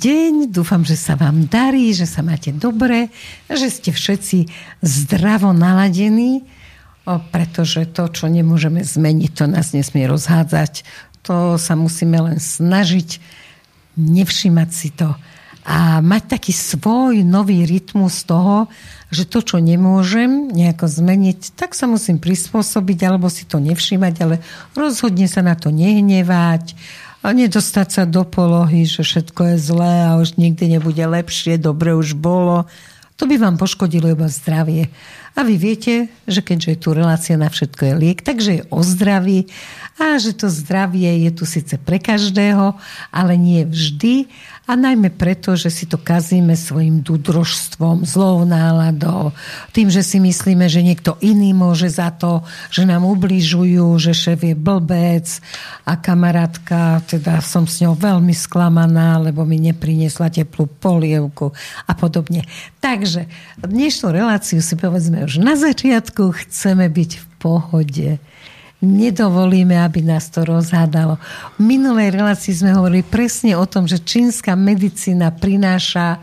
Deň, dúfam, že sa vám darí, že sa máte dobre, že ste všetci zdravo naladení, pretože to, čo nemôžeme zmeniť, to nás nesmie rozhádzať. To sa musíme len snažiť nevšimať si to a mať taký svoj nový rytmus toho, že to, čo nemôžem nejako zmeniť, tak sa musím prispôsobiť alebo si to nevšímať, ale rozhodne sa na to nehnevať, a nedostať sa do polohy, že všetko je zlé a už nikdy nebude lepšie, dobre už bolo. To by vám poškodilo iba zdravie. A vy viete, že keďže je tu relácia na všetko je liek, takže je o zdraví a že to zdravie je tu síce pre každého, ale nie vždy a najmä preto, že si to kazíme svojim dudrožstvom, zlou náladou, tým, že si myslíme, že niekto iný môže za to, že nám ubližujú, že šéf je blbec a kamarátka, teda som s ňou veľmi sklamaná, lebo mi nepriniesla teplú polievku a podobne. Takže dnešnú reláciu si povedzme už na začiatku, chceme byť v pohode nedovolíme, aby nás to rozhádalo. V minulej relácii sme hovorili presne o tom, že čínska medicína prináša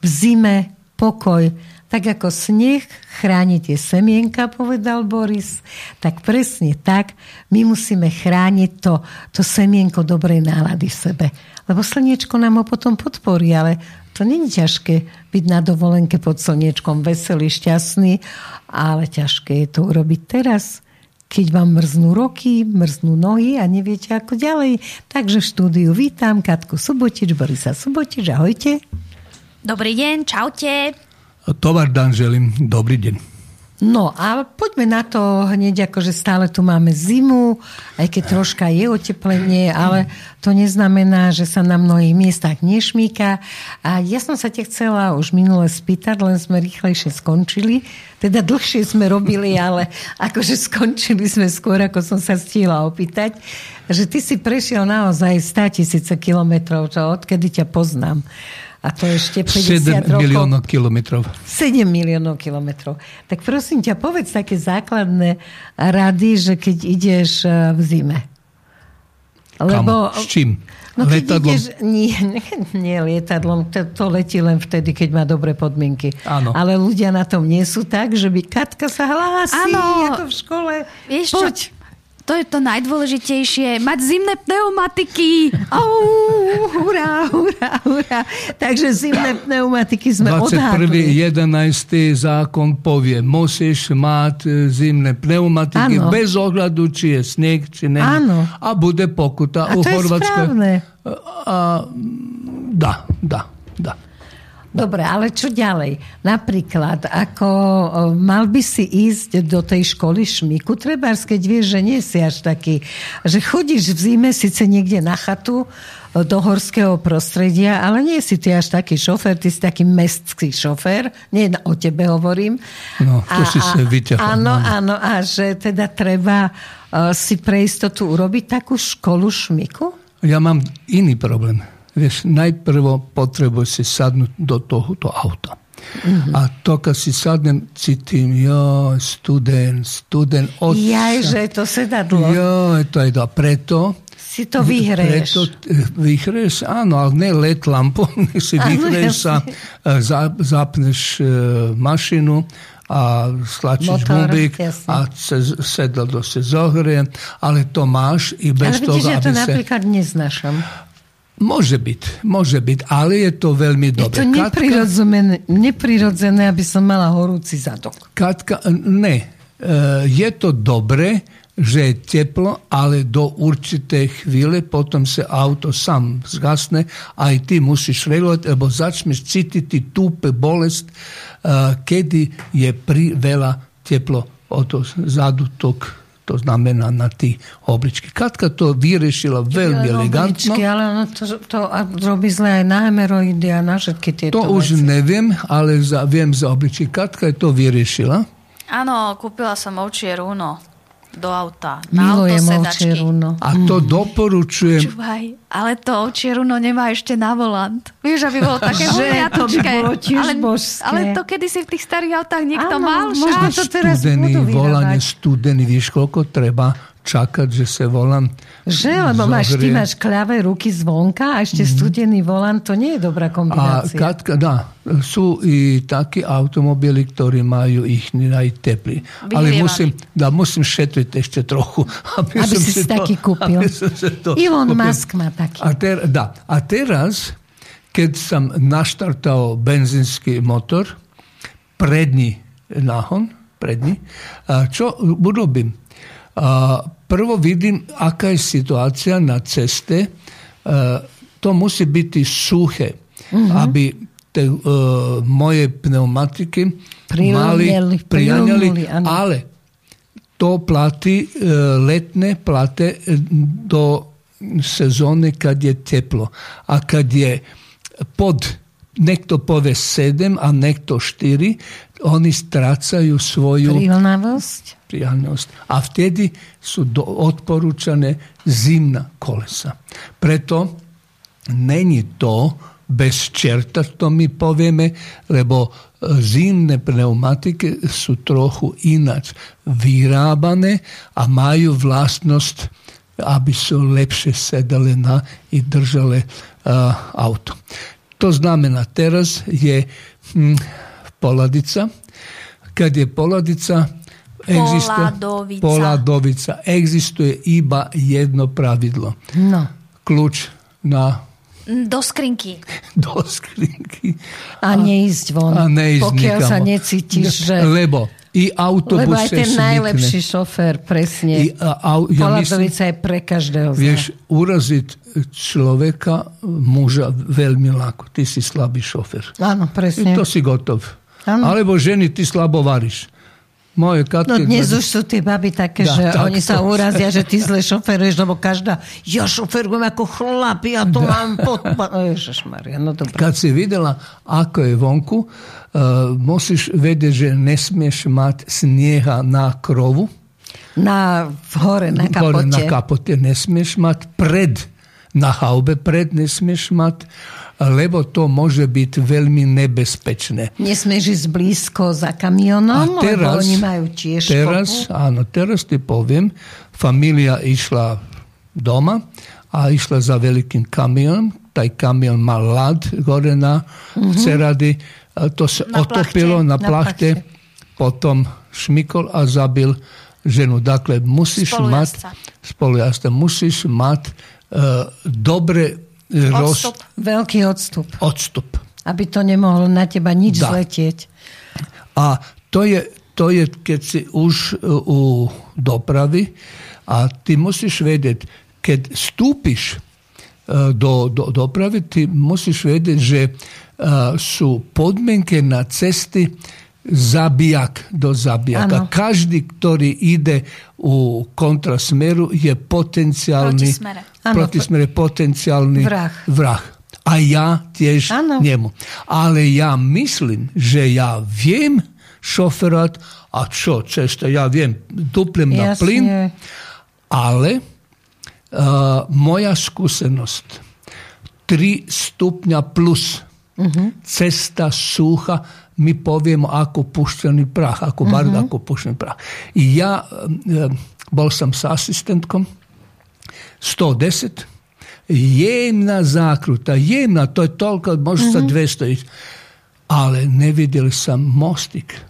v zime pokoj. Tak ako sneh chráni tie semienka, povedal Boris, tak presne tak my musíme chrániť to, to semienko dobrej nálady v sebe. Lebo slniečko nám ho potom podporí, ale to není ťažké byť na dovolenke pod slniečkom veselý, šťastný, ale ťažké je to urobiť teraz keď vám mrznú roky, mrznú nohy a neviete ako ďalej. Takže v štúdiu vítam Katku Subotič, Borisa Subotič, ahojte. Dobrý deň, čaute. Tovar Danželim, dobrý deň. No a poďme na to hneď, akože stále tu máme zimu, aj keď troška je oteplenie, ale to neznamená, že sa na mnohých miestach nešmíka. A ja som sa te chcela už minule spýtať, len sme rýchlejšie skončili. Teda dlhšie sme robili, ale akože skončili sme skôr, ako som sa stihla opýtať, že ty si prešiel naozaj 100 tisíce kilometrov, čo odkedy ťa poznám. A to ešte 50 7 rokov. miliónov kilometrov. 7 miliónov kilometrov. Tak prosím ťa, povedz také základné rady, že keď ideš e, v zime. Lebo, Kam? S čím? No lietadlom? Ideš, nie, nie lietadlom, to, to letí len vtedy, keď má dobré podmienky. Áno. Ale ľudia na tom nie sú tak, že by Katka sa hlási, Áno. ako v škole. Vieš Poď. Čo? To je to najdôležitejšie. Mať zimné pneumatiky. Oh, hurá, hurá, hurá. Takže zimné pneumatiky sme 21. odhadli. 11. zákon povie, musíš mať e, zimné pneumatiky ano. bez ohľadu, či je sneh, či nie. A bude pokuta. A to je správne. A, dá, dá, dá. Dobre, ale čo ďalej? Napríklad, ako mal by si ísť do tej školy šmiku, trebárs, keď vieš, že nie si až taký, že chodíš v zime síce niekde na chatu, do horského prostredia, ale nie si ty až taký šofér, ty si taký mestský šofér, nie o tebe hovorím. No, to a, si sa vyťahol. Áno, áno, a že teda treba uh, si pre istotu urobiť takú školu šmiku? Ja mám iný problém vieš, najprvo potrebuje si sadnúť do tohoto auta. Mm-hmm. A to, keď si sadnem, cítim, jo, student, student. Od... Ja, že to sedadlo. Jo, to je to. Preto si to vyhreješ. Preto eh, vyhreješ, áno, ale ne let lampu, si vyhreješ sa, eh, zapneš uh, mašinu a stlačíš bubík a sedadlo se zohrie, ale to máš i bez ale toho, vidíš, ja to napríklad se... neznášam. Môže byť, môže byť, ale je to veľmi dobré. Je to neprirodzené, neprirodzené, aby som mala horúci zadok. Katka, ne. E, je to dobré, že je teplo, ale do určitej chvíle potom sa auto sam zgasne a aj ty musíš regulovať, lebo začneš cítiť túpe bolest, e, kedy je pri veľa teplo od zadu tok to znamená na tí obličky. Katka to vyriešila veľmi ja, elegantno. Obličky, ale ono to, to robí zle aj na hemeroidy a na všetky tieto To veci. už neviem, ale za, viem za obličky. Katka je to vyriešila. Áno, kúpila som ovčie rúno do auta. Na Milujem ovčie runo. A to mm. doporučujem. Počúvaj, ale to ovčie runo nemá ešte na volant. Vieš, aby bolo také humiatočké. ale, ale to kedysi v tých starých autách niekto Áno, mal. Možno to teraz studený, volanie studený, vieš, koľko treba čakať, že sa volám Že, lebo máš, ty máš kľavé ruky zvonka a ešte studený volant, to nie je dobrá A kombinácia. Katka, da, sú i takí automobili, ktorí majú ich najteplí. Ale Vyhrievaný. musím, da, musím šetriť ešte trochu. Aby, Aby som si si to- taký kúpil. to Elon kúpil. Musk má taký. A, ter, da, a teraz, keď som naštartao benzínsky motor, prední nahon, prední, a čo urobím? Prvo vidim aká je situacija na ceste, a, to musi biti suhe, aby te e, moje pneumatike mali ano. ale to plati e, letne plate e, do sezone kad je teplo. A kad je pod nekto pove sedem, a nekto štiri, oni stracaju svoju Prilnavosť. Prijalnost. A vtedy su do, odporučane zimna kolesa. Preto není to bez čerta, to mi povieme, lebo e, zimne pneumatike su trochu inač vyrábané a majú vlastnosť, aby su lepše sedale na i držale a, auto. To znamená, teraz je hm, poladica. Kad je poladica, egzistuje- Poladovica. poladovica. Egzistuje iba jedno pravidlo. No. Kľúč na Do skrinky. do skrinky. A neísť von. A neísť pokiaľ nikam. sa necítiš, že... Lebo i autobus Lebo aj ten smykne. najlepší šofér, presne. I, a, a, ja myslím, Poladovica je pre každého vieš, uraziť človeka, muža, veľmi ľahko. Ty si slabý šofér. Áno, I presne. to si gotov. Áno. Alebo ženy, ty slabo variš. Moje No katke... dnes už sú tie baby také, Dá, že tak oni sa to- urazia, že ty zle šoferuješ, lebo každá, ja šoferujem ako chlap, ja to mám pod... Ježišmaria, no dobré. Kad si videla ako je vonku, uh, musíš vedieť, že nesmieš mať snieha na krovu, Na, hore, na Hore kapote. na kapote nesmieš mať pred, na haube pred nesmieš mať, lebo to môže byť veľmi nebezpečné. Nesmieš ísť blízko za kamionom, A teraz, lebo oni majú tiež teraz, kopu. áno, teraz ti poviem, familia išla doma a išla za veľkým kamionom, taj kamion mal ľad gore na Mhm. cerady, a to sa Na otopilo plachte. na Na plachte, potom šmikol a zabil ženu. Dakle, musíš mať Spolujazca. spolujazca, musíš mať dobre roz, Odstup. Veľký odstup, odstup. aby to nemohlo na teba nič Dá. zletieť. A to je, to je, keď si už uh, u dopravy a ty musíš vedieť, keď stúpiš uh, do, do dopravy, ty musíš vedieť, že sú podmienky na cesty zabijak do zabijaka. Áno. Každý, ktorý ide u kontrasmeru, je potenciálny Protismere. Protismere potenciálny vrah. vrah. A ja tiež Áno. njemu. Ale ja mislim, že ja viem šoferat, a čo, često ja viem, duplem na Jasne. plyn, ale uh, moja skúsenosť 3 stupňa plus cesta sucha mi poviem ako puštený prach, ako bar ako puštený prach. I ja um, bol som s asistentkom 110 jemna zakruta, jemna, to je toliko, može sa 200 ići. Ale ne vidjeli sam mostik.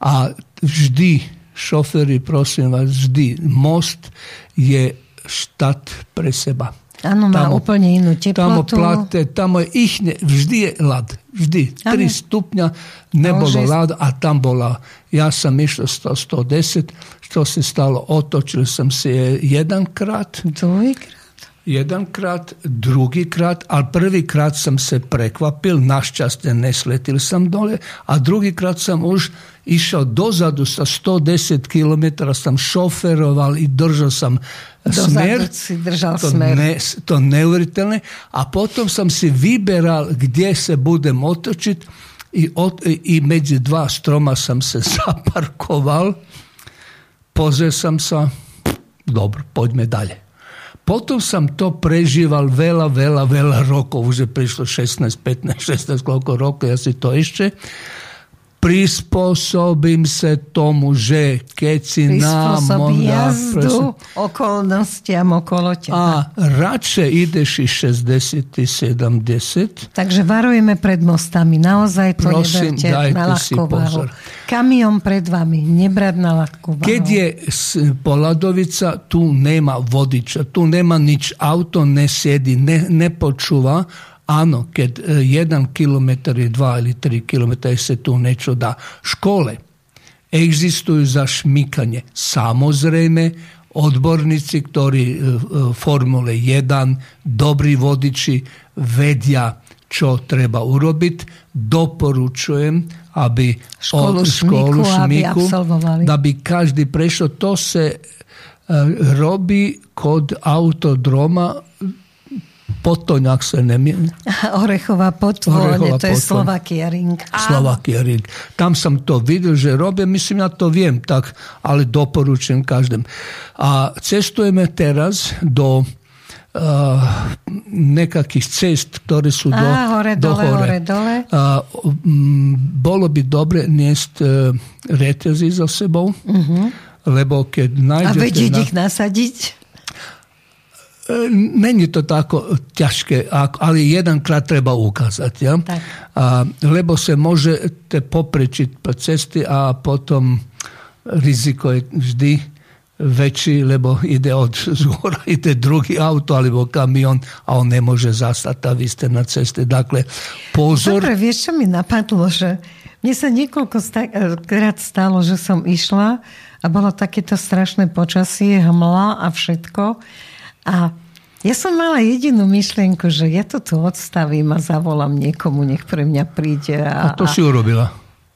A vždy, šoferi, prosim vas, vždy, most je štat pre seba. Áno, má úplne inú Tamo teplotu. plate, tamo je ihne, vždy je lad. Vždy. Áno. 3 stupňa nebolo lad, a tam bola. Ja sam išao 100, 110, što se stalo, otočil sam se jedankrat, Dvojkrát. Jedankrat, drugi krat, ali prvi krat sam se prekvapil, naščasne ne sletil sam dole, a drugi krat sam už išao dozadu sa 110 km, sam šoferoval i držao sam Dozadu smer. si držal to smer. Ne, to neuveriteľné. A potom sam si vyberal gdje se budem otočit i, od, i među dva stroma sam se zaparkoval. Pozreo sam sa, dobro, poďme dalje. Potom sam to prežival veľa, veľa, veľa rokov. Už je prišlo 16, 15, 16, koľko rokov, ja si to ešte. Prispôsobím sa tomu, že keď si nám Prispôsobí jazdu okolnostiam okolo teba. a radšej ideš i 60 70, Takže varujeme pred mostami. Naozaj to Prosím, neberte na ľahkú váhu. Kamion pred vami, nebrať na ľahkú váhu. Keď je Poladovica, tu nema vodiča, tu nema nič, auto ne sjedi, ne, ne počuva. Áno, keď e, jedan kilometar je dva ili tri kilometra se tu nečo da. Škole egzistuju za šmikanje. Samozrejme, odbornici, ktorí e, e, Formule 1, dobri vodiči, vedia čo treba urobiť. Doporučujem, aby Školu od- šmiku, aby da bi každý prešiel. To se e, robi kod autodroma Potoňak se ne mie- Orechová Orechová to je. Slovakia Ring. Slovakia Ring. Tam sam to videl, že robia, mislim ja to viem, tak, ali doporučujem každem. A cestujeme teraz do uh, nekakých cest, ktoré sú do, Á, hore, do dole, hore, dole. A, mm, bolo by dobre niesť uh, reťazy za sebou, lebo keď Mhm. A nájdete... vedieť na- ich nasadiť? E, Není to tako ťažké, ale jedankrát treba ukázať. Ja? Tak. A, lebo se môžete poprečiť po cesty a potom riziko je vždy väčší, lebo ide od zhora, ide druhý auto alebo kamion a on nemôže zastať a vy ste na ceste. Dakle, pozor, Dobre, vieš, čo mi napadlo, že mne sa niekoľko sta- krát stalo, že som išla a bolo takéto strašné počasie, hmla a všetko. A ja som mala jedinú myšlienku, že ja to tu odstavím a zavolám niekomu, nech pre mňa príde. A, a to si urobila.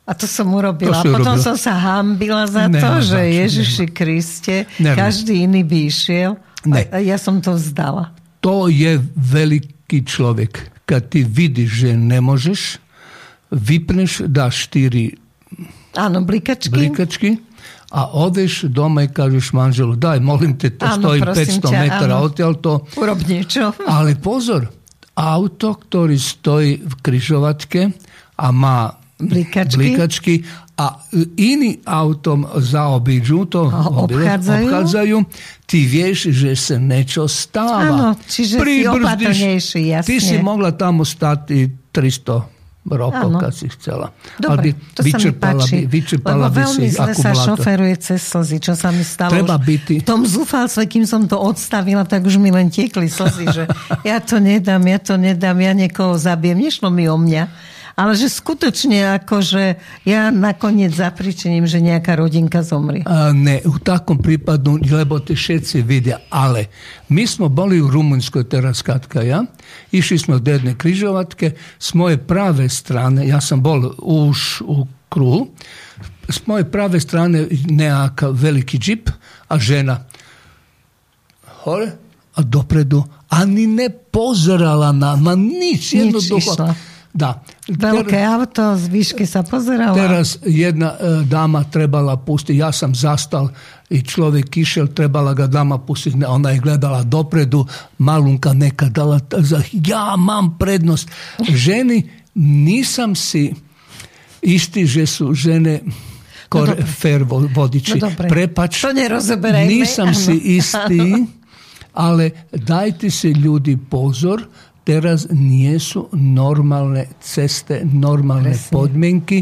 a to som urobila. To a potom urobila. som sa hambila za to, Nemá že čo, Ježiši Kriste, Nemá. každý iný by išiel. Ne. A ja som to vzdala. To je veľký človek. Kad ti vidiš, že ne možeš, vypneš, daš štyri Áno, blikačky. blikačky a odeš doma i kažeš manželu, daj, molim te, to ano, stoji 500 metara od te, ali to... U ali pozor, auto koji stoji v križovatke, a ma blikački, blikački a ini autom zaobiđu to a obhadzaju. obhadzaju ti vješ že se nečo stava ano, čiže si opadanejši, jasne. ti si mogla tamo stati 300 rokov, Áno. keď si chcela. Dobre, Ale to sa mi vyčerpala páči. by, vyčerpala lebo by veľmi si zle sa šoferuje cez slzy, čo sa mi stalo. Treba byť- V tom zúfalstve, kým som to odstavila, tak už mi len tiekli slzy, že ja to nedám, ja to nedám, ja niekoho zabijem. Nešlo mi o mňa. Ale že skutočne ako, že ja nakoniec zapričením, že nejaká rodinka zomrie. A ne, u takom prípadu, lebo to všetci vidia. Ale my smo boli u Rumunjskoj teraz Katka ja. Išli smo do jedne križovatke. S moje prave strane, ja sam bol už u kruhu, s moje prave strane nejaká veliki džip, a žena hore, a dopredu, ani ne pozerala na, ma nič, jedno Da. Veľké auto, z výšky sa pozerala. Teraz jedna e, dama trebala pustiti, ja sam zastal i človek išiel, trebala ga dama pustiti, ne, ona je gledala dopredu, malunka neka dala, za, ja mám prednost. Ženy, nisam si isti, že su žene vo- vodiči. No. Prepač, nisam si isti, ale dajte si ljudi pozor, teraz nie sú normálne ceste, normálne Presne. podmienky.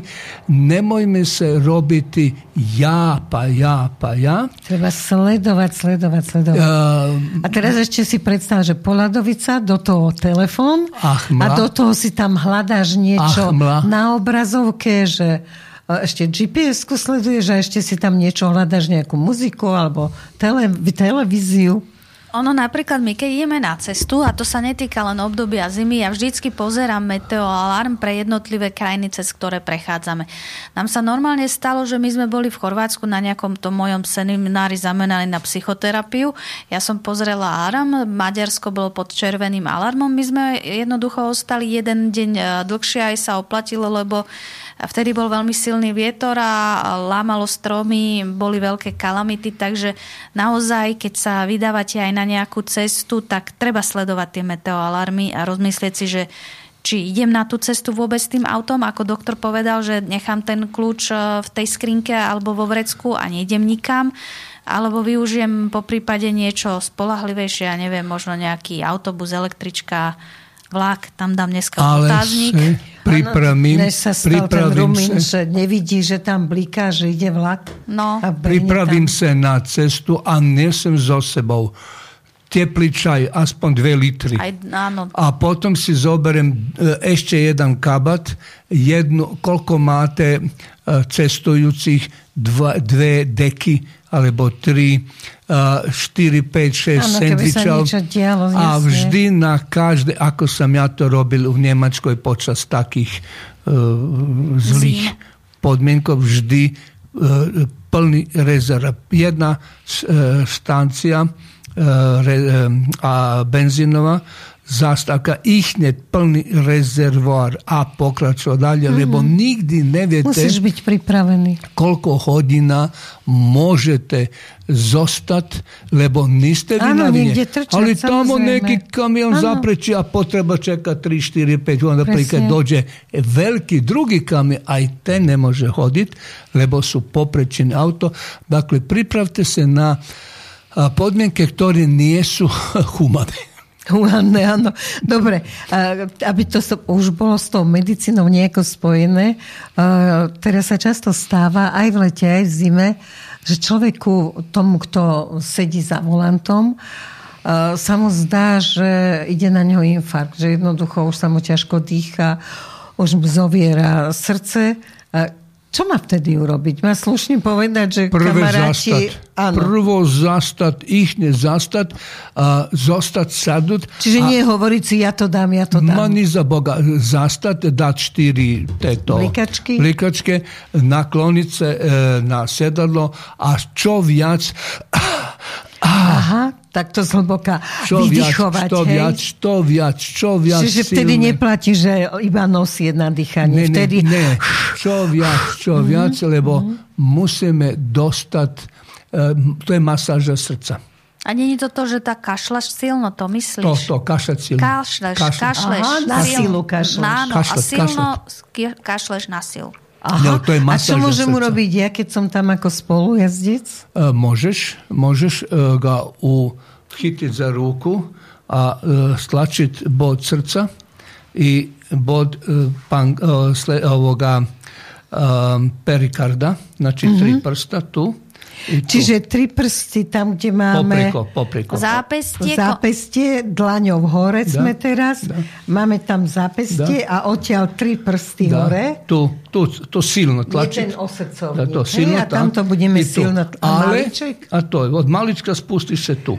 Nemojme sa robiti ja, pa ja, pa ja. Treba sledovať, sledovať, sledovať. Uh, A teraz ešte si predstav, že Poladovica, do toho telefón a do toho si tam hľadáš niečo na obrazovke, že e, ešte GPS-ku sleduješ a ešte si tam niečo hľadáš, nejakú muziku alebo tele, televíziu. Ono napríklad my, keď ideme na cestu, a to sa netýka len obdobia zimy, ja vždycky pozerám meteoalarm pre jednotlivé krajiny, cez ktoré prechádzame. Nám sa normálne stalo, že my sme boli v Chorvátsku na nejakom tom mojom seminári zameraní na psychoterapiu. Ja som pozrela alarm, Maďarsko bolo pod červeným alarmom. My sme jednoducho ostali jeden deň e, dlhšie, aj sa oplatilo, lebo vtedy bol veľmi silný vietor a lámalo stromy, boli veľké kalamity, takže naozaj, keď sa vydávate aj na nejakú cestu, tak treba sledovať tie meteoalarmy a rozmyslieť si, že či idem na tú cestu vôbec tým autom, ako doktor povedal, že nechám ten kľúč v tej skrinke alebo vo vrecku a nejdem nikam. Alebo využijem po prípade niečo spolahlivejšie, ja neviem, možno nejaký autobus, električka, vlak, tam dám dneska Ale otáznik. Pripravím, Než sa stal ten Rumín, že nevidí, že tam bliká, že ide vlak. No. A pripravím tam. sa na cestu a nesem so sebou teplý čaj, aspoň dve litry. Aj, áno. A potom si zoberem e, ešte jeden kabat, jednu, koľko máte e, cestujúcich, dva, dve deky alebo tri, uh, 4, 5, 6 sendvičov. A vždy na každé, ako som ja to robil v Nemačkoj počas takých uh, zlých podmienkov, vždy uh, plný rezerv. Jedna uh, stancia uh, re, uh, a benzínová zastavka ihnet plni rezervoar a pokračo dalje mm. lebo nigdi ne vjete koliko hodina možete zostat, lebo niste vi na ali tamo neki kamion ano. zapreči a potreba čeka 3, 4, 5 onda pa prilike dođe veliki drugi kamion a i te ne može hodit lebo su poprećeni auto. Dakle pripravte se na podmjenke koji nijesu humane. Humánne, áno. Dobre, aby to už bolo s tou medicínou nejako spojené, teraz sa často stáva aj v lete, aj v zime, že človeku, tomu, kto sedí za volantom, sa mu zdá, že ide na neho infarkt, že jednoducho už sa mu ťažko dýcha, už mu zoviera srdce. Čo má vtedy urobiť? Má slušne povedať, že Prvé kamaráti... Zastať. Áno. Prvo zastať, ich nezastať a zostať sadnúť. Čiže a nie hovoriť si, ja to dám, ja to dám. Mani za Boga, zastať, dať štyri teto Blikačky. blikačke, nakloniť sa e, na sedadlo a čo viac Aha, tak to zhlboka čo vydychovať. Viac, čo hej? viac, čo viac, čo viac Čiže vtedy silné. neplatí, že iba nos jedna dýchanie. Ne, ne, vtedy... ne, čo viac, čo viac, lebo musíme dostať, to je masáža srdca. A není to to, že tak kašľaš silno, to myslíš? To, to, kašľať silno. Kašľaš, kašľeš. Aha, na silu kašľaš. Áno, a Kašľať, silno kašľeš na silu. Aha. No, to je a čo môžem urobiť ja, keď som tam ako spolujazdec? Uh, môžeš, môžeš uh, ga u, chytiť za ruku a uh, stlačiť bod srdca i bod uh, pan, uh, sle, ovoga um, perikarda, znači mm -hmm. tri prsta tu. Tu. Čiže tri prsty tam, kde máme... Popreko, popreko. Zápestie, Zápestie, dlaňou hore Da, sme teraz. da. Máme tam zápestie a odtiaľ tri prsty Da, hore. Tu, tu, to silno Je tlačiť. ten osrdcovník. Da, to hej, silno a tam to budeme tu. silno... A Ale, maliček? a to je, od malička spustiš se tu.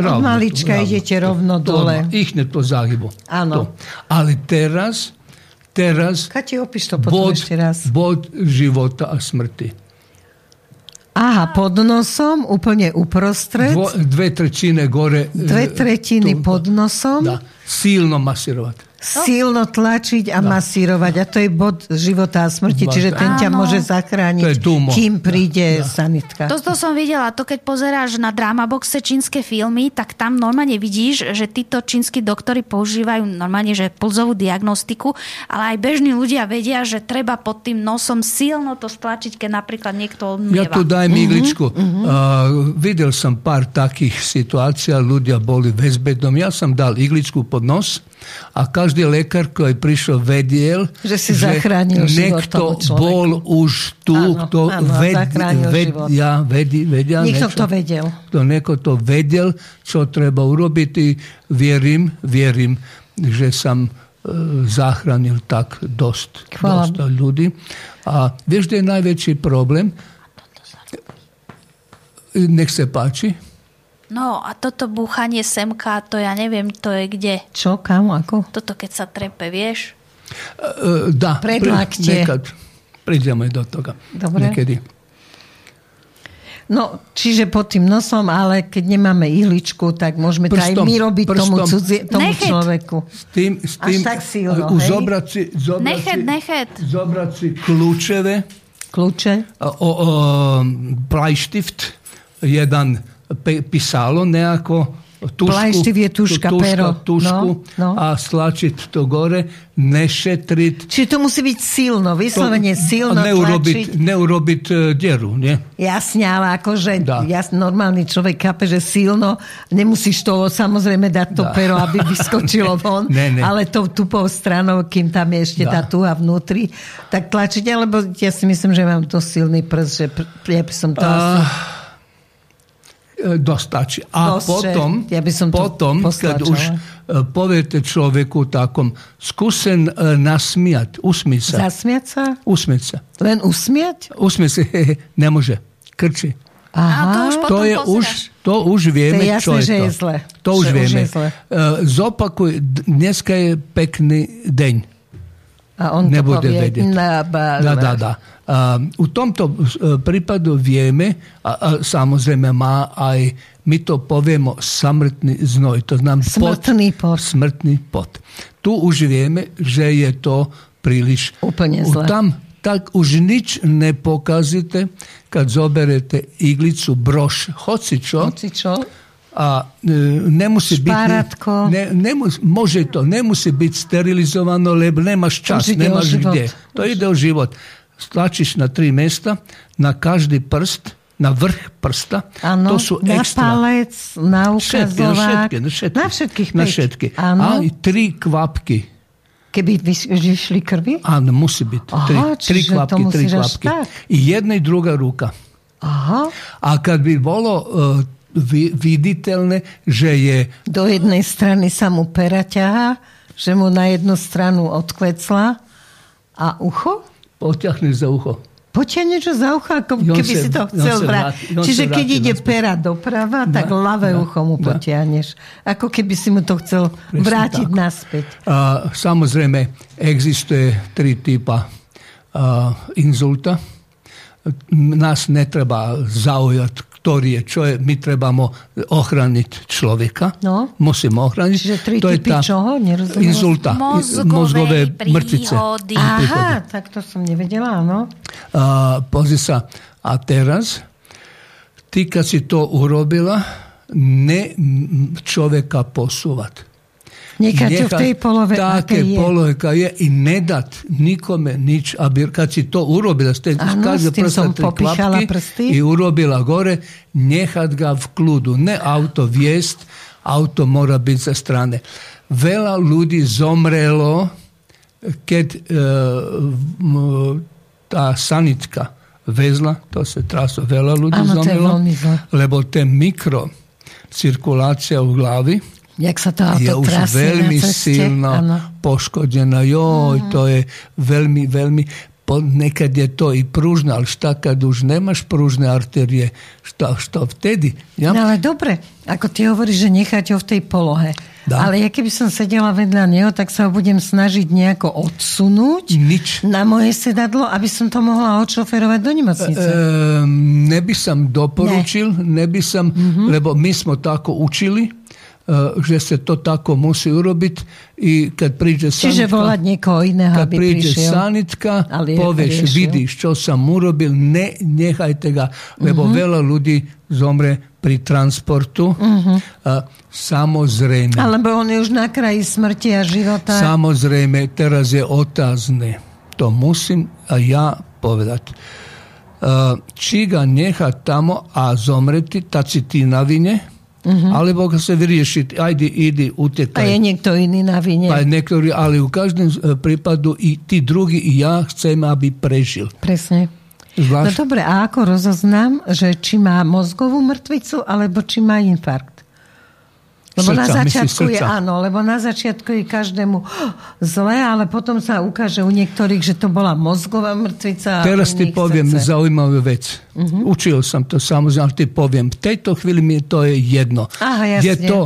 od malička idete rovno dole. Ich ne to zahybu. Áno. Tu. Ali teraz, teraz Kati, opíš to potom bod, ešte raz. bod života a smrti. Aha, pod nosom, úplne uprostred. Dvo, dve trećine gore. Dve e, tretiny tu. pod nosom. Da, silno masirovat. Silno tlačiť a masírovať. A to je bod života a smrti, čiže ten ťa Áno. môže zachrániť, kým príde sanitka. To, to som videla, to keď pozeráš na Dramaboxe čínske filmy, tak tam normálne vidíš, že títo čínsky doktori používajú normálne, že pulzovú diagnostiku, ale aj bežní ľudia vedia, že treba pod tým nosom silno to stlačiť, keď napríklad niekto Ja odmieva. tu dajem igličku. Uh, videl sam par takih situacija, ľudia boli bezbednom. Ja sam dal igličku pod nos, a každý lekár, je prišao, vedel, Že si zachránil nekto tomu človeku. bol už tu, Áno, kto áno, ved, zachránil život. vedia, vedi, vedia Niekto niečo. to vedel. Kto neko to vedel, čo treba urobiť. I Vierim, vierim, že sam e, zachránil tak dosť, Hvala. dosť ľudí. A vieš, kde je najväčší problém? Nech sa páči. No a toto búchanie semka, to ja neviem, to je kde. Čo, kam, ako? Toto keď sa trepe, vieš? E, da, Predlaktie. nekad prídeme do toga. Dobre. Nekedy. No, čiže pod tým nosom, ale keď nemáme ihličku, tak môžeme to aj Prstom, my robiť tomu, prstom. cudzie, tomu Nechet. človeku. S tým, s Až tým tak silno, hej? zobrať si, zobrať Nechet, si, nechet. zobrať si kľúčeve, Kľúče. o, o, Bleistift, jedan pisalo nejako tušku, Plajštivie tuška, tuška, pero. tušku No, no. a stlačiť to gore, nešetriť. Čiže to musí byť silno, vyslovene silno neurobiť, tlačiť. neurobiť e, dieru, nie? Jasne, ale akože Dá. jas, normálny človek kape, že silno, nemusíš to samozrejme dať to Dá. pero, aby vyskočilo von, Ne, ne. ale tou tupou stranou, kým tam je ešte tá Dá. tuha vnútri, tak tlačiť, alebo ja si myslím, že mám to silný prst, že pr- ja by som to asi... E, dostačí. A Dosť, potom, ja by som to potom keď už e, poviete človeku takom, skúsen e, nasmiať, usmiť sa. Zasmiať sa? Usmiť sa. Len usmiať? Usmiť sa, he, he, nemôže. Krči. A to Aha. už To je pozeráš. už, to už vieme, To je jasné, čo je že to. je zle. To už Že už vieme. je zle. E, Zopakuj, dneska je pekný deň. A on Nebude to povie, vedieť. Na, ba, Da, da, da. Ehm, u tomto eh, pripadu vrijeme, a, a samo zemljama, a i mi to povijemo samrtni znoj, to znam smrtni pot, pot. Smrtni pot. Tu už vrijeme, že je to priliš. Upanje tam tak už nič ne pokazite kad zoberete iglicu broš hocičo, hocičo. a eh, ne musi Šparatko. ne, ne môže može to, ne musi biti sterilizovano, lebo nemaš čas, nemaš gdje. To ide u život. Stlačiš na tri mjesta, na každý prst, na vrh prsta, Áno, to sú na extra. palec, na na ukazovák. všetky, na všetky. Na všetkých Na všetky. A tri kvapky. Keby vyšli krvi? Áno, musí byť. Aha, tri, tri kvapky, tri kvapky. tak. I jedna i druga ruka. Aha. A kad bi bolo uh, vi- viditeľné, že je Do jednej strany sa mu pera ťaha, že mu na jednu stranu odkvecla a ucho? Poťahne za ucho. Potiahne čo za ucho, ako on keby sa- si to chcel vrátiť. Čiže keď ide naspäť. pera doprava, tak Da, ľavé da, ucho mu da. potiahneš. Ako keby si mu to chcel vrátiť tak. naspäť. A, samozrejme, existuje tri typa a, inzulta. Nás netreba zaujať, ktorý je, čo je. My trebamo ochraniť človeka. No. Musíme ochraniť. Čiže tri to je typy tá čoho? Nerozumiem. Inzulta. Mozgové mŕtvice. príhody. Aha, tak to som nevedela, áno. A, pozri sa, a teraz, ty kad si to urobila, ne m, čoveka posúvať. Neka nekad u tej polove také je. polovka je i ne dat nikome nič, a bir, kad si to urobila, ste skaze prsta tri klapki prsti. i urobila gore, nehat ga v kludu, ne auto vijest, auto mora biti za strane. Vela ljudi zomrelo kad e, eh, ta sanitka vezla, to se traso vela ljudi zomrelo, lebo te mikro cirkulacija u glavi, Jak sa to auto je už veľmi ceste. silno Áno. poškodená. Joj, to je veľmi, veľmi... Po, nekad je to i pružné, ale šta kad už nemaš pružné artérie, šta, što vtedy? Ja? No ale dobre, ako ty hovoríš, že nechať ho v tej polohe. Dá. Ale ja keby som sedela vedľa neho, tak sa ho budem snažiť nejako odsunúť Nič. na moje sedadlo, aby som to mohla odšoferovať do nemocnice. Ne bi sam doporučil, ne, bi sam, Mhm. lebo mi smo tako učili, e, že se to tako musi urobiti i priđe Čiže sanitka, volať niekoho iného, aby priđe prišiel. sanitka, poveš, riešil. vidiš čo sam urobil, ne nehajte ga, lebo Mhm. veľa ľudí zomre pri transportu. A, samozrejme, Alebo on je už na kraji smrti a života. samozrejme, teraz je otázne. To musím a ja povedať. Uh, či ga nehať tamo a zomreti, tad si ti na vine, alebo ga se vyriešiť, ajde, idi, a je utekaj. niekto iný na vine. Je niektorý, ale u každém e, prípadu i tí drugi i ja chceme, aby prežil. Presne. No Zvlášť, dobre, a ako rozoznám, že či má mozgovú mrtvicu, alebo či má infarkt? Lebo na Srdca, myslíš začiatku je áno, lebo na začiatku je každému "Oh, zle, ale potom sa ukáže u niektorých, že to bola mozgová mrtvica. a teraz ti poviem srdce. zaujímavú vec. Učil som to samozrejme, ti poviem. V tejto chvíli mi to je jedno. Aha, je jasne. to,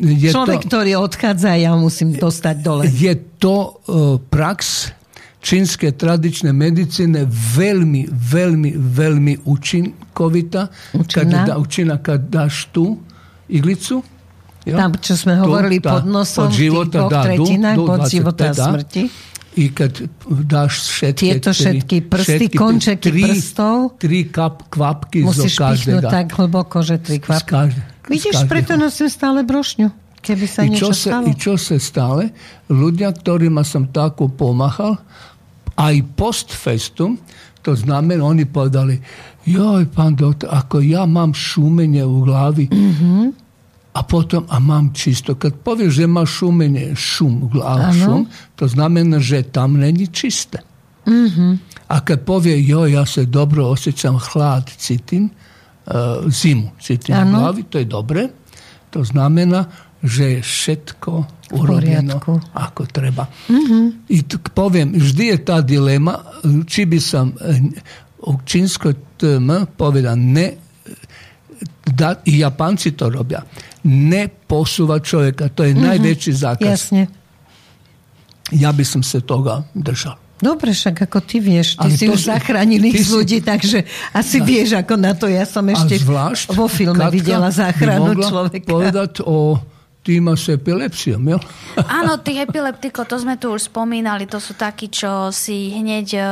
je Človek, to, ktorý odchádza, ja musím dostať dole. je to uh, prax čínske tradične medicine veľmi, veľmi, veľmi učinkovita. Kad Účinná? da, učina kad daš tu iglicu. Jo, Tam, čo sme tu, hovorili da, pod od nosom, života, v tých dvoch tretinách, du od 25, života a smrti. I kad dáš všetky, Tieto všetky prsty, končeky tri, prstov tri kap, kvapky Musíš zo každého. tak hlboko, že tri kvapky. každé, Vidíš, preto nosím stále brošňu. Keby sa I čo niečo sa, stalo. I čo sa stále, ľudia, ktorým som tako pomahal, aj post festum, to znamená, oni povedali, joj, pán doktor, ako ja mám šumenje u glavi, Mhm. A potom, a mám čisto. Kad povieš, že má šumenje, šum Áno. šum, to znamená, že tam není čiste. Mhm. A kad povie, joj, ja se dobro osjećam hlad, citim, uh, zimu, citim u Áno. glavi, to je dobre. To znamená, že je urobeno poriadku. ako treba. I t- poviem, vždy je tá dilema, či som eh, u čínskoj TM povedal ne, da, i Japanci to robia, ne posúva človeka, to je najväčší zákaz. Jasne. Ja by som sa toga držal. Dobre, však ako ty vieš, ty Ale si to už sú- zachránil ty ich si- ľudí, takže asi vieš ako na to. Ja som ešte zvlášť vo filme Katka videla záchranu človeka. povedať o týma s epilepsiom, jo? Áno, tých epileptikov, to sme tu už spomínali, to sú takí, čo si hneď eh,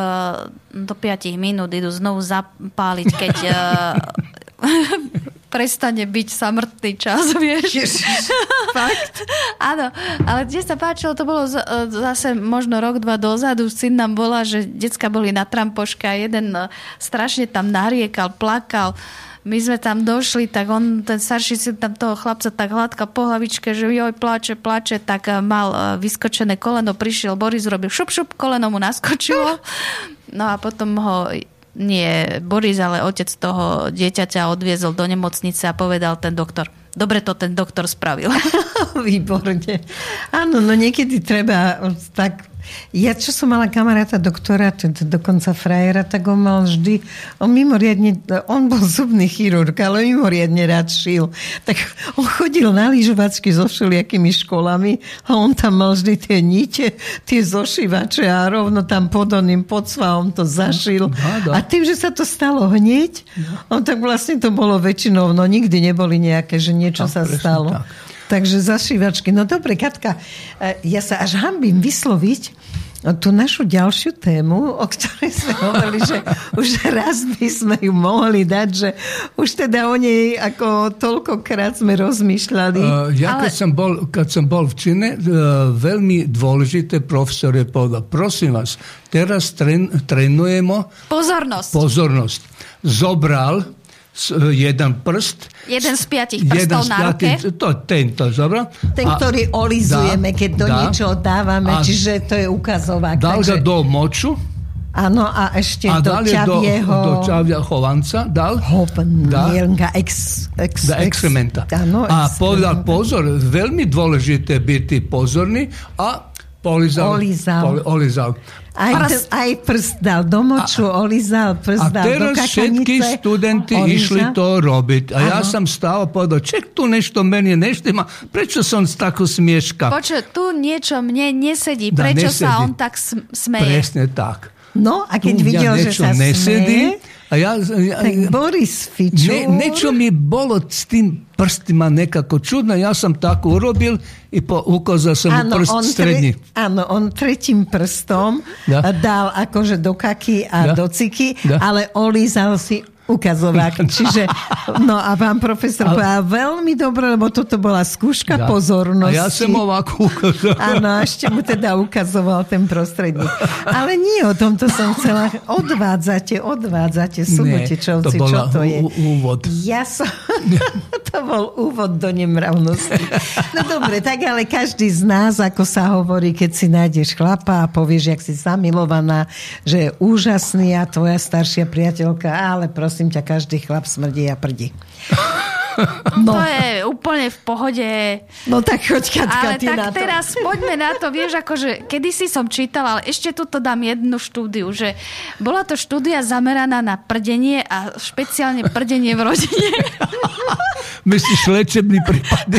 do 5 minút idú znovu zapáliť, keď eh, prestane byť samrtný čas, vieš. Fakt? Áno, ale kde sa páčilo, to bolo e, zase možno rok, dva dozadu, syn nám bola, že decka boli na trampoške a jeden e, strašne tam nariekal, plakal. My sme tam došli, tak on, ten starší syn tam toho chlapca tak hladka po hlavičke, že joj, plače, plače, tak e, mal vyskočené koleno, prišiel Boris, robil šup, šup, koleno mu naskočilo. No a potom ho nie Boris, ale otec toho dieťaťa odviezol do nemocnice a povedal ten doktor, dobre to ten doktor spravil. Výborne. Áno, no niekedy treba tak... Ja, čo som mala kamaráta doktora, to je dokonca frajera, tak on mal vždy, on mimoriadne, on bol zubný chirurg, ale mimoriadne rád šil. Tak on chodil na lyžovačky so všelijakými školami a on tam mal vždy tie nite, tie zošívače a rovno tam pod oným pod to zašil. Dá. A tým, že sa to stalo hneď, on tak vlastne to bolo väčšinou, no nikdy neboli nejaké, že niečo Tak, sa stalo. tak. Takže zašívačky. No dobre, Katka, e, ja sa až hambím vysloviť tú našu ďalšiu tému, o ktorej sme hovorili, že už raz by sme ju mohli dať, že už teda o nej ako toľkokrát sme rozmýšľali. Uh, ja Ale- kad, som bol, kad som bol v Číne, uh, veľmi dôležité profesor je povedal, prosím vás, teraz tren, trénujemo Pozornosť. pozornosť. Zobral jeden prst, Jeden z piatich jeden prstov z na piatých- ruke. To, tento zobral. Ten, a ktorý olizujeme, dá- keď do dá- niečoho dávame, a čiže to je ukazovák. Dal Takže, do moču áno, a ešte a do dal je do, ťavieho... do čavia chovanca, dal. Hopenmielnka, ex, ex, da exkrementa. Áno, a povedal pozor, veľmi dôležité byť pozorný a polizal. Olizal. Poli, olizal. Aj, Prst. aj prst dal do moču, olizal, prst A dal do teraz všetky študenti olizal. išli to robiť. A ja Áno. som stál a povedal, ček tu nešto meni neštima, prečo som tako smieška? Počuj, tu niečo mne nesedí. Da, Prečo nesedí. sa on tak sm- smeje? Presne tak. No a keď Tu videl, ja že sa nesedí, smeje, a ja, ja, tak Boris Fičur... ne, niečo mi bolo s tým prstima nekako čudno. Ja som tako urobil i po, ukázal som mu prst on stredný. áno, on tretím prstom Ja. dal akože do kaky a Ja. do ciky, Ja. ale olízal si ukazovák. Čiže, no a pán profesor povedal, veľmi dobre, lebo toto bola skúška Ja. pozornosti. A ja som ovako ukázal. Áno, a ešte mu teda ukazoval ten prostredník. Ale nie o tomto som chcela. Odvádzate, odvádzate, Subotečovci, to čo to je? úvod. Ja som... to bol úvod do nemravnosti. No dobre, tak ale každý z nás, ako sa hovorí, keď si nájdeš chlapa a povieš, jak si zamilovaná, že je úžasný a tvoja staršia priateľka, ale prosím ťa, každý chlap smrdí a prdi. No, To je úplne v pohode. no tak choď, Katka, Ale ty tak na to. teraz poďme na to, vieš, akože kedysi som čítala, ale ešte tuto dám jednu štúdiu, že bola to štúdia zameraná na prdenie a špeciálne prdenie v rodine. Myslíš lečebný prípad?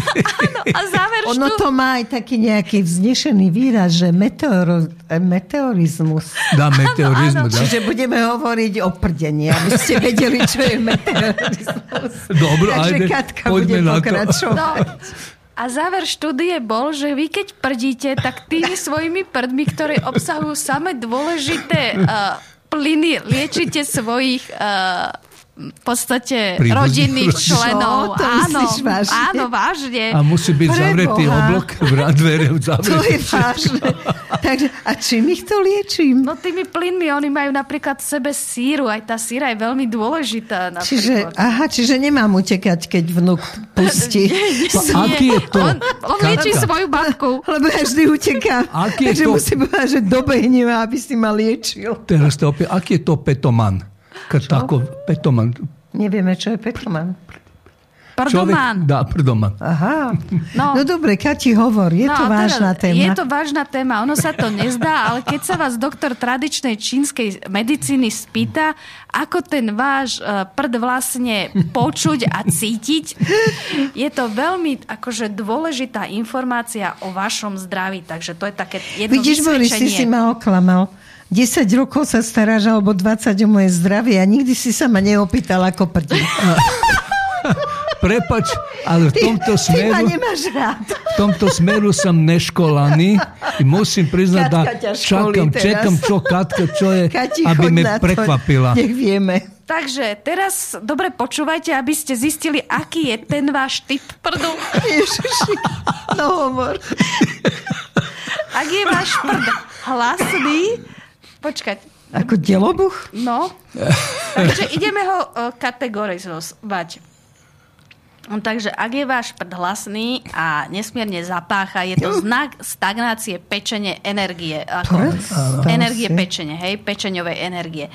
No a záver Ono štú... to má aj taký nejaký vznešený výraz, že meteoro, meteorizmus. Dá meteorizmu, dá. Čiže budeme hovoriť o prdení, aby ste vedeli, čo je meteorizmus. Dobro, Takže ajde, Katka bude pokračovať. No, a záver štúdie bol, že vy keď prdíte, tak tými svojimi prdmi, ktoré obsahujú same dôležité uh, plyny, liečite svojich uh, v podstate Príbuzných rodinných rodín. členov. Čo? To áno, myslíš vážne? áno, vážne. A musí byť Preboha. zavretý oblok, vrát dvere To je vážne. Takže, a čím ich to liečím? No tými plynmi, oni majú napríklad v sebe síru, aj tá síra je veľmi dôležitá. Čiže, aha, čiže nemám utekať, keď vnúk pustí. No, aký je to? On, on lieči Katka? svoju babku. Lebo ja vždy utekám. Aký je Takže to- musím povedať, že dobehnem, aby si ma liečil. Teraz to opäť, aký je to petoman? Keď tako, petoman. Nevieme, čo je Petroman. Prdoman. dá, prdoman. Aha. No. No, dobre, Kati, hovor. Je to a vážna teda, téma. Je to vážna téma. Ono sa to nezdá, ale keď sa vás doktor tradičnej čínskej medicíny spýta, ako ten váš eh, prd vlastne počuť a cítiť, je to veľmi akože dôležitá informácia o vašom zdraví. Takže to je také jedno Vidíš, Boris, si ma oklamal. 10 rokov sa staráš, alebo 20 o moje zdravie a nikdy si sa ma neopýtal, ako prdí. Prepač, ale v tomto Ty smeru, nemáš rád. v tomto smeru som neškolaný i musím priznať, da teraz. čekám, čo Katka, čo je, Kati, aby me prekvapila. Nech vieme. Takže teraz dobre počúvajte, aby ste zistili, aký je ten váš typ prdu. Ježiši, no hovor. Ak je váš prd hlasný, počkať, Ako delobuch? No, takže ideme ho uh, kategorizovať. No, takže ak je váš prd hlasný a nesmierne zapácha, je to znak stagnácie pečenie energie. Ako energie pečenie, hej, pečeňovej energie.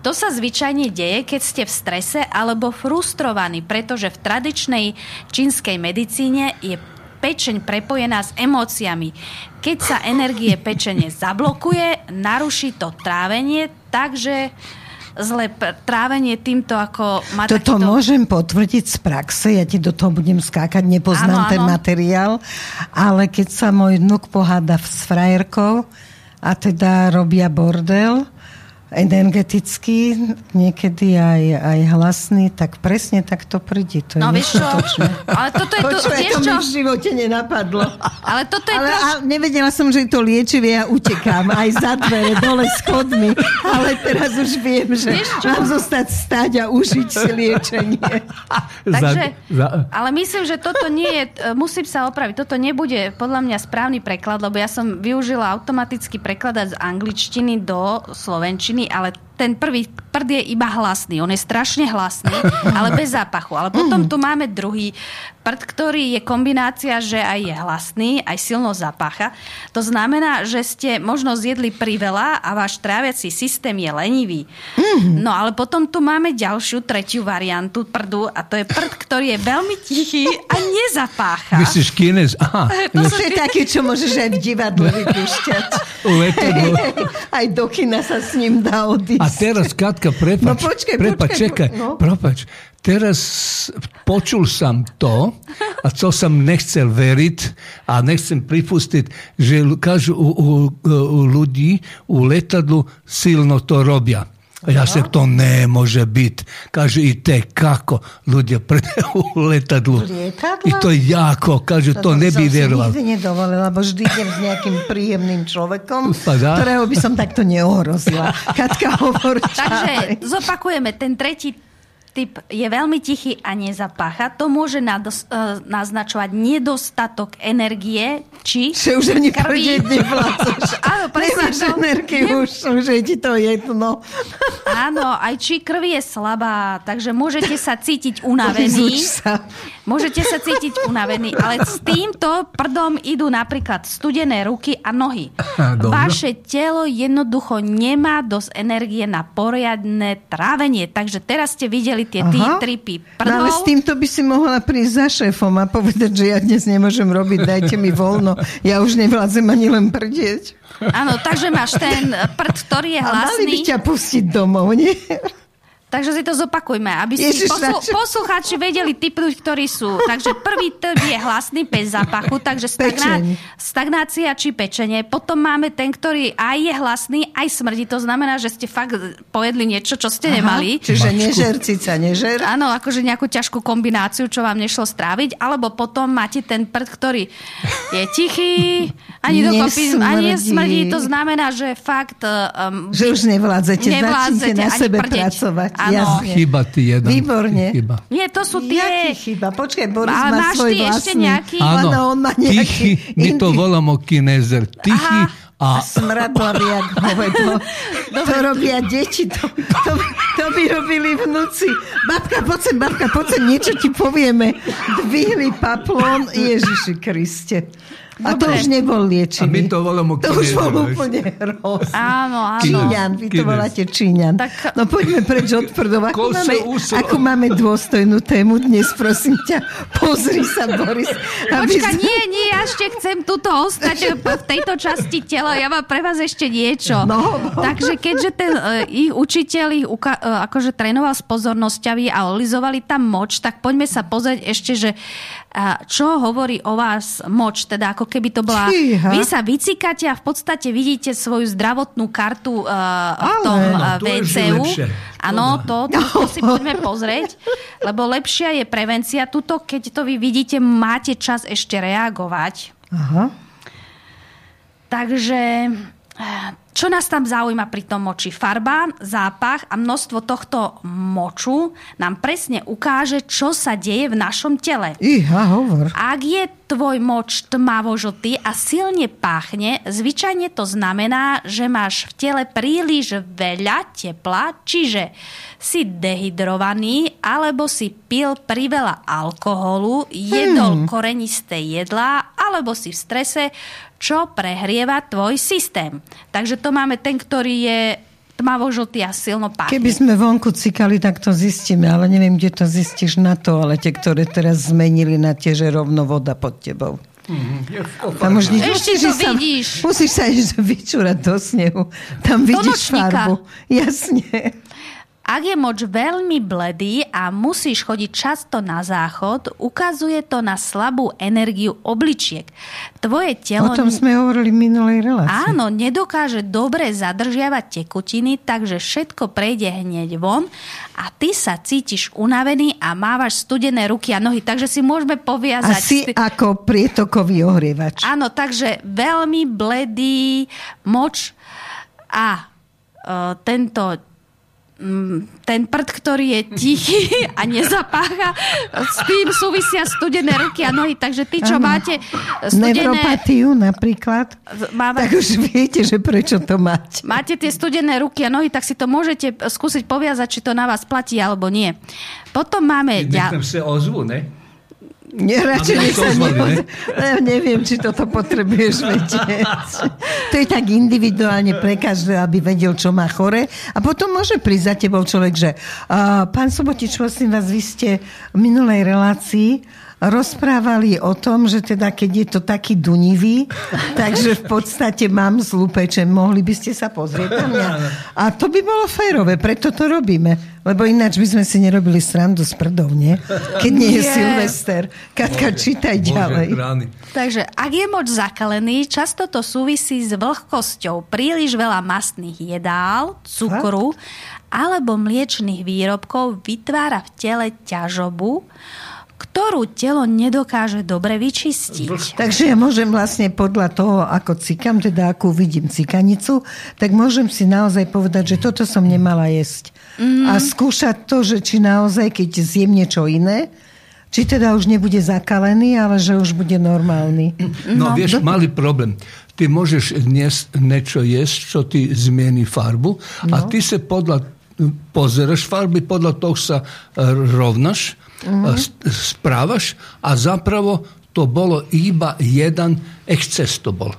To sa zvyčajne deje, keď ste v strese alebo frustrovaní, pretože v tradičnej čínskej medicíne je pečeň prepojená s emóciami. Keď sa energie pečene zablokuje, naruší to trávenie, takže zlé p- trávenie týmto ako má Toto takýto... môžem potvrdiť z praxe, ja ti do toho budem skákať, Áno, nepoznám ten áno. materiál, ale keď sa môj vnuk poháda s frajerkou a teda robia bordel, energetický, niekedy aj, aj hlasný, tak presne tak to príde. To je No vieš čo, ale toto je to, Počúvaj, vieš to mi čo, v živote nenapadlo. ale toto je Ale to, a nevedela som, že je to liečivé, ja utekám aj za dvere, dole schodmi, ale teraz už viem, že mám zostať stať a užiť si liečenie. Takže, ale myslím, že toto nie je, musím sa opraviť, toto nebude podľa mňa správny preklad, lebo ja som využila automaticky prekladať z angličtiny do slovenčiny, ale ten prvý prd je iba hlasný. On je strašne hlasný, ale bez zápachu. Ale potom tu máme druhý prd, ktorý je kombinácia, že aj je hlasný, aj silno zapácha. To znamená, že ste možno zjedli priveľa a váš tráviaci systém je lenivý. No ale potom tu máme ďalšiu, tretiu variantu prdu a to je prd, ktorý je veľmi tichý a nezapácha. myslíš kines? Aha, To sú je také, čo môžeš aj v divadle vypúšťať. letadlo. Aj do kina sa s ním dá odísť. A teraz, Katka, prepač. No počkaj, prepač, počkaj, čekaj, no. prepač. Teraz počul som to, a co som nechcel veriť a nechcem pripustiť, že kažu u, u, u ľudí u letadlu silno to robia. A ja sa to nemôže byť. Kaže i te kako ľudia pred u letadlu. Lietadlo? I to jako, kaže to by ne bi som si vjeroval. nikdy nedovolila, lebo vždy idem s nejakým príjemným človekom, Pa da. ktorého by som takto neohrozila. Katka hovor Takže zopakujeme, ten tretí typ je veľmi tichý a nezapácha. To môže nados- e, naznačovať nedostatok energie, či Že už ani krvi. Áno, presne Nemáš to. energiu, už, už je ti to jedno. Áno, aj či krv je slabá, takže môžete sa cítiť unavený. Vyzúč sa. Môžete sa cítiť unavený, ale s týmto prdom idú napríklad studené ruky a nohy. Dobre. Vaše telo jednoducho nemá dosť energie na poriadne trávenie. Takže teraz ste videli tie tí, tripy No ale s týmto by si mohla prísť za šéfom a povedať, že ja dnes nemôžem robiť, dajte mi voľno. Ja už nevládzem ani len prdieť. Áno, takže máš ten prd, ktorý je A mali by hlasný. ťa pustiť domov, nie? Takže si to zopakujme, aby si poslu- poslucháči vedeli typnúť, ktorí sú. Takže prvý typ je hlasný bez zápachu, takže stagná- stagnácia či pečenie. Potom máme ten, ktorý aj je hlasný, aj smrdí. To znamená, že ste fakt pojedli niečo, čo ste nemali. Čiže Mačku. nežer, cica, nežer. Áno, akože nejakú ťažkú kombináciu, čo vám nešlo stráviť, alebo potom máte ten prd, ktorý je tichý, ani dokopy, ani Nesmrdí. To znamená, že fakt um, Že už nevládzete, Nevládzete začnite na ani sebe prdeť. pracovať. Áno. Chyba ty jeden. Výborne. Chyba. Nie, to sú tie... Jaký chyba? Počkaj, Boris Ale má máš svoj ty ešte vlastný. nejaký? Áno, on má nejaký Tichy, my to voláme kinézer. Tichy A a smradlavý, jak hovedlo. To robia deti, to, to, to by robili vnúci. Babka, poď sem, babka, poď sem, niečo ti povieme. Dvihli paplón, Ježiši Kriste. A to už nebol a my liečivý. to voláme To už bol úplne hrozný. Áno, áno. Číňan, vy to voláte Číňan. Tak- No poďme preč od prdov. Ako máme, ako máme dôstojnú tému dnes, prosím ťa. Pozri sa, Boris. aby Počka, sa- nie, nie, ja ešte chcem tuto ostať v tejto časti tela. Ja mám pre vás ešte niečo. No, no. Takže keďže ten uh, ich učiteľ ich uka- uh, akože trénoval s pozornosťami a olizovali tam moč, tak poďme sa pozrieť ešte, že uh, čo hovorí o vás moč, teda ako keby to bola... Fíha. Vy sa vycikáte a v podstate vidíte svoju zdravotnú kartu uh, v Ale, tom no, to je ešte VCU. Áno, to, to, to si poďme pozrieť, lebo lepšia je prevencia. Tuto, keď to vy vidíte, máte čas ešte reagovať. Aha. Takže čo nás tam zaujíma pri tom moči? Farba, zápach a množstvo tohto moču nám presne ukáže, čo sa deje v našom tele. Iha, hovor. Ak je tvoj moč tmavo-žltý a silne páchne, zvyčajne to znamená, že máš v tele príliš veľa tepla, čiže si dehydrovaný, alebo si pil priveľa alkoholu, jedol Hmm. korenisté jedlá, alebo si v strese, čo prehrieva tvoj systém. Takže to máme ten, ktorý je tmavo-žltý a silno páchne. Keby sme vonku cikali, tak to zistíme, ale neviem, kde to zistíš na toalete, ktoré teraz zmenili na tie, že rovno voda pod tebou. Tam už nič, Ešte musíš to sa- vidíš. Musíš sa ísť vyčúrať do snehu. Tam vidíš farbu. Jasne. Ak je moč veľmi bledý a musíš chodiť často na záchod, ukazuje to na slabú energiu obličiek. Tvoje telo... O tom sme hovorili v minulej relácii. Áno, nedokáže dobre zadržiavať tekutiny, takže všetko prejde hneď von a ty sa cítiš unavený a mávaš studené ruky a nohy, takže si môžeme poviazať... Asi ako prietokový ohrievač. Áno, takže veľmi bledý moč a e, tento ten prd, ktorý je tichý a nezapácha, s tým súvisia studené ruky a nohy. Takže tí, čo Áno. máte studené... Neuropatiu napríklad. Máva, Tak už viete, že prečo to máte. máte tie studené ruky a nohy, tak si to môžete skúsiť poviazať, či to na vás platí alebo nie. Potom máme... Nech sa ozvu, ne? Radšej nech to sa nepoz... Ja neviem, či toto potrebuješ vedieť. To je tak individuálne pre každého, aby vedel, čo má chore. A potom môže prísť za tebou človek, že uh, pán Sobotič, prosím vás, vy ste v minulej relácii rozprávali o tom, že teda keď je to taký dunivý, takže v podstate mám zlú pečen. Mohli by ste sa pozrieť na mňa? A to by bolo férové, preto to robíme. Lebo ináč by sme si nerobili srandu s prdou, nie? Keď nie je Nie. Silvester. Katka, čítaj ďalej. Bože, chráni. Takže ak je moč zakalený, často to súvisí s vlhkosťou. Príliš veľa mastných jedál, cukru alebo mliečných výrobkov vytvára v tele ťažobu, ktorú telo nedokáže dobre vyčistiť. Takže ja môžem vlastne podľa toho, ako cikam, teda akú vidím cikanicu, tak môžem si naozaj povedať, že toto som nemala jesť. Mm. A skúšať to, že či naozaj, keď zjem niečo iné, či teda už nebude zakalený, ale že už bude normálny. No, vieš, malý problém. Ty môžeš dnes niečo jesť, čo ti zmení farbu a ty sa podľa, pozeraš farby, podľa toho sa e, rovnaš, s- správaš a zapravo to bolo iba jeden exces to bol.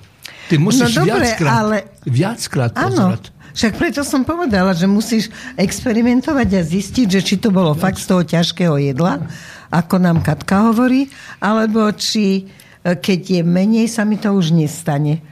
Ty musíš No dobre, viackrát, ale- viackrát Áno. pozerať. Však preto som povedala, že musíš experimentovať a zistiť, že či to bolo fakt z toho ťažkého jedla, ako nám Katka hovorí, alebo či e, keď je menej, sa mi to už nestane.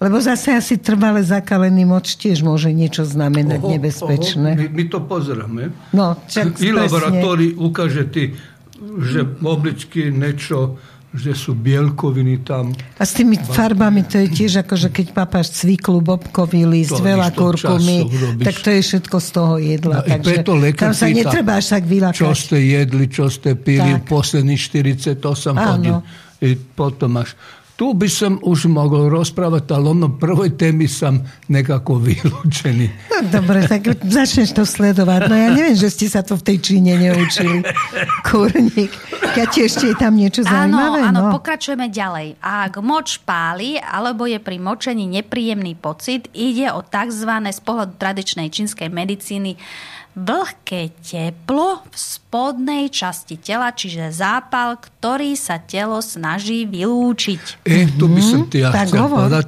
Lebo zase asi trvale zakalený moč tiež môže niečo znamenať Oho, nebezpečné. oho, my, my to pozeráme. No, čak I presne. laboratórii ukáže ti, že obličky niečo, že sú bielkoviny tam. A s tými farbami to je tiež ako, že keď papáš cviklu, bobkový list, To veľa kurkumy, tak to je všetko z toho jedla. No, takže tam sa pýta, netreba až tak vylakať. Čo ste jedli, čo ste pili Tak. posledných 48 Áno. hodín. I potom máš. Tu by som už mohol rozprávať, ale ono prvej témy som nekako vylúčený. No dobre, tak začneš to sledovať. No ja neviem, že ste sa to v tej Číne neučili. Kurník. Ja ešte je tam niečo zaujímavé? Áno, áno, no. pokračujeme ďalej. Ak moč páli, alebo je pri močení nepríjemný pocit, ide o tzv. z pohľadu tradičnej čínskej medicíny vlhké teplo v spodnej časti tela, čiže zápal, ktorý sa telo snaží vylúčiť. E, tu by som ti ja Tak chcel hovor. povedať,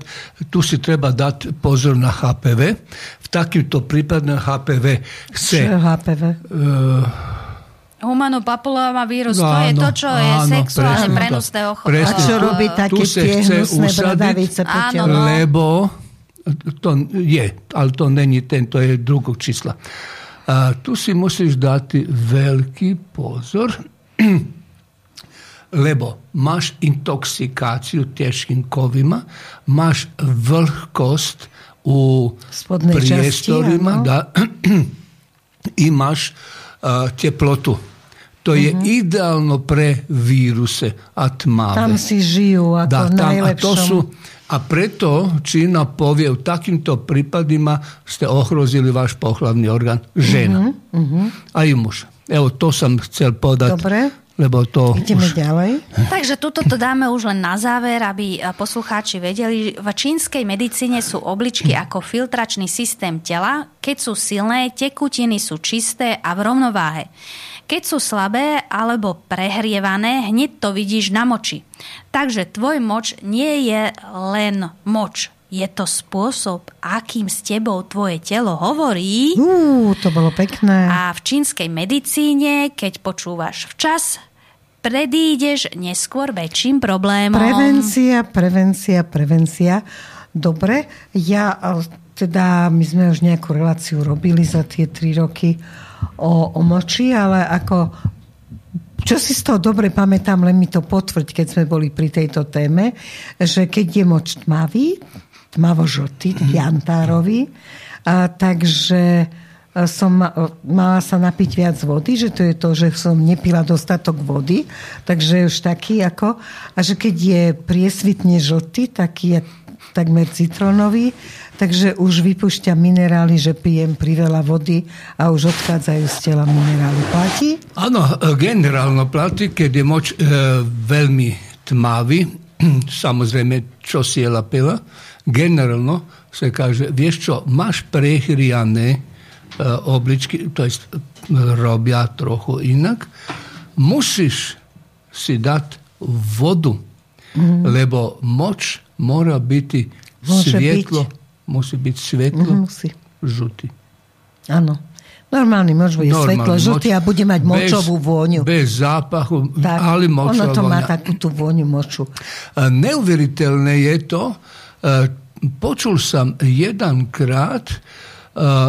tu si treba dať pozor na HPV. V takýmto prípade HPV chce... Čo je HPV? Uh, Humanopapuloma-vírus, No to je to, čo je áno, sexuálne presne to. prenosné A Presne čo robí také tie hnusné bradavice po Áno, no. lebo to je, ale to není ten, to je drugog čísla. A tu si musíš dati veľký pozor, lebo máš intoxikáciu teškim kovima, máš vlhkost u časti, priestorima, áno. da, i máš a, teplotu. To je Mhm. ideálno pre víruse a tmavé. Tam si žijú ako Da, tam, a najlepšom. to sú, a preto Čína povie, v takýmto prípadima ste ohrozili váš pohlavný orgán. Žena. Mhm, Aj muž. Evo, to som chcel povedať. Dobre. Lebo to Ideme už... ďalej. Takže tuto to dáme už len na záver, aby poslucháči vedeli. V čínskej medicíne sú obličky ako filtračný systém tela. Keď sú silné, tekutiny sú čisté a v rovnováhe. Keď sú slabé alebo prehrievané, hneď to vidíš na moči. Takže tvoj moč nie je len moč. Je to spôsob, akým s tebou tvoje telo hovorí. Ú, to bolo pekné. A v čínskej medicíne, keď počúvaš včas, predídeš neskôr väčším problémom. Prevencia, prevencia, prevencia. Dobre, ja a, teda, my sme už nejakú reláciu robili za tie tri roky o, o moči, ale ako čo si z toho dobre pamätám, len mi to potvrď, keď sme boli pri tejto téme, že keď je moč tmavý, tmavo-žltý, jantárový, a, takže a, som ma- mala sa napiť viac vody, že to je to, že som nepila dostatok vody, takže už taký ako, a že keď je priesvitne žltý, taký je takmer citronový, takže už vypúšťa minerály, že pijem priveľa vody a už odchádzajú z tela minerály. Platí? Áno, generálno platí, keď je moč e, veľmi tmavý, samozrejme, čo si jela pila, generálno sa kaže, vieš čo, máš prehriané e, obličky, to jest e, robia trochu inak, musíš si dať vodu, lebo moč mora biti Može svijetlo, musí byť svetlo, Mhm, musí. žuti. Áno. Normálny moč bude svetlo žltý moč. a bude mať močovú bez, vôňu. Bez zápachu, Tak, ale ono močová to má takú tú vôňu moču. Neuveriteľné je to, počul som jedenkrát, e,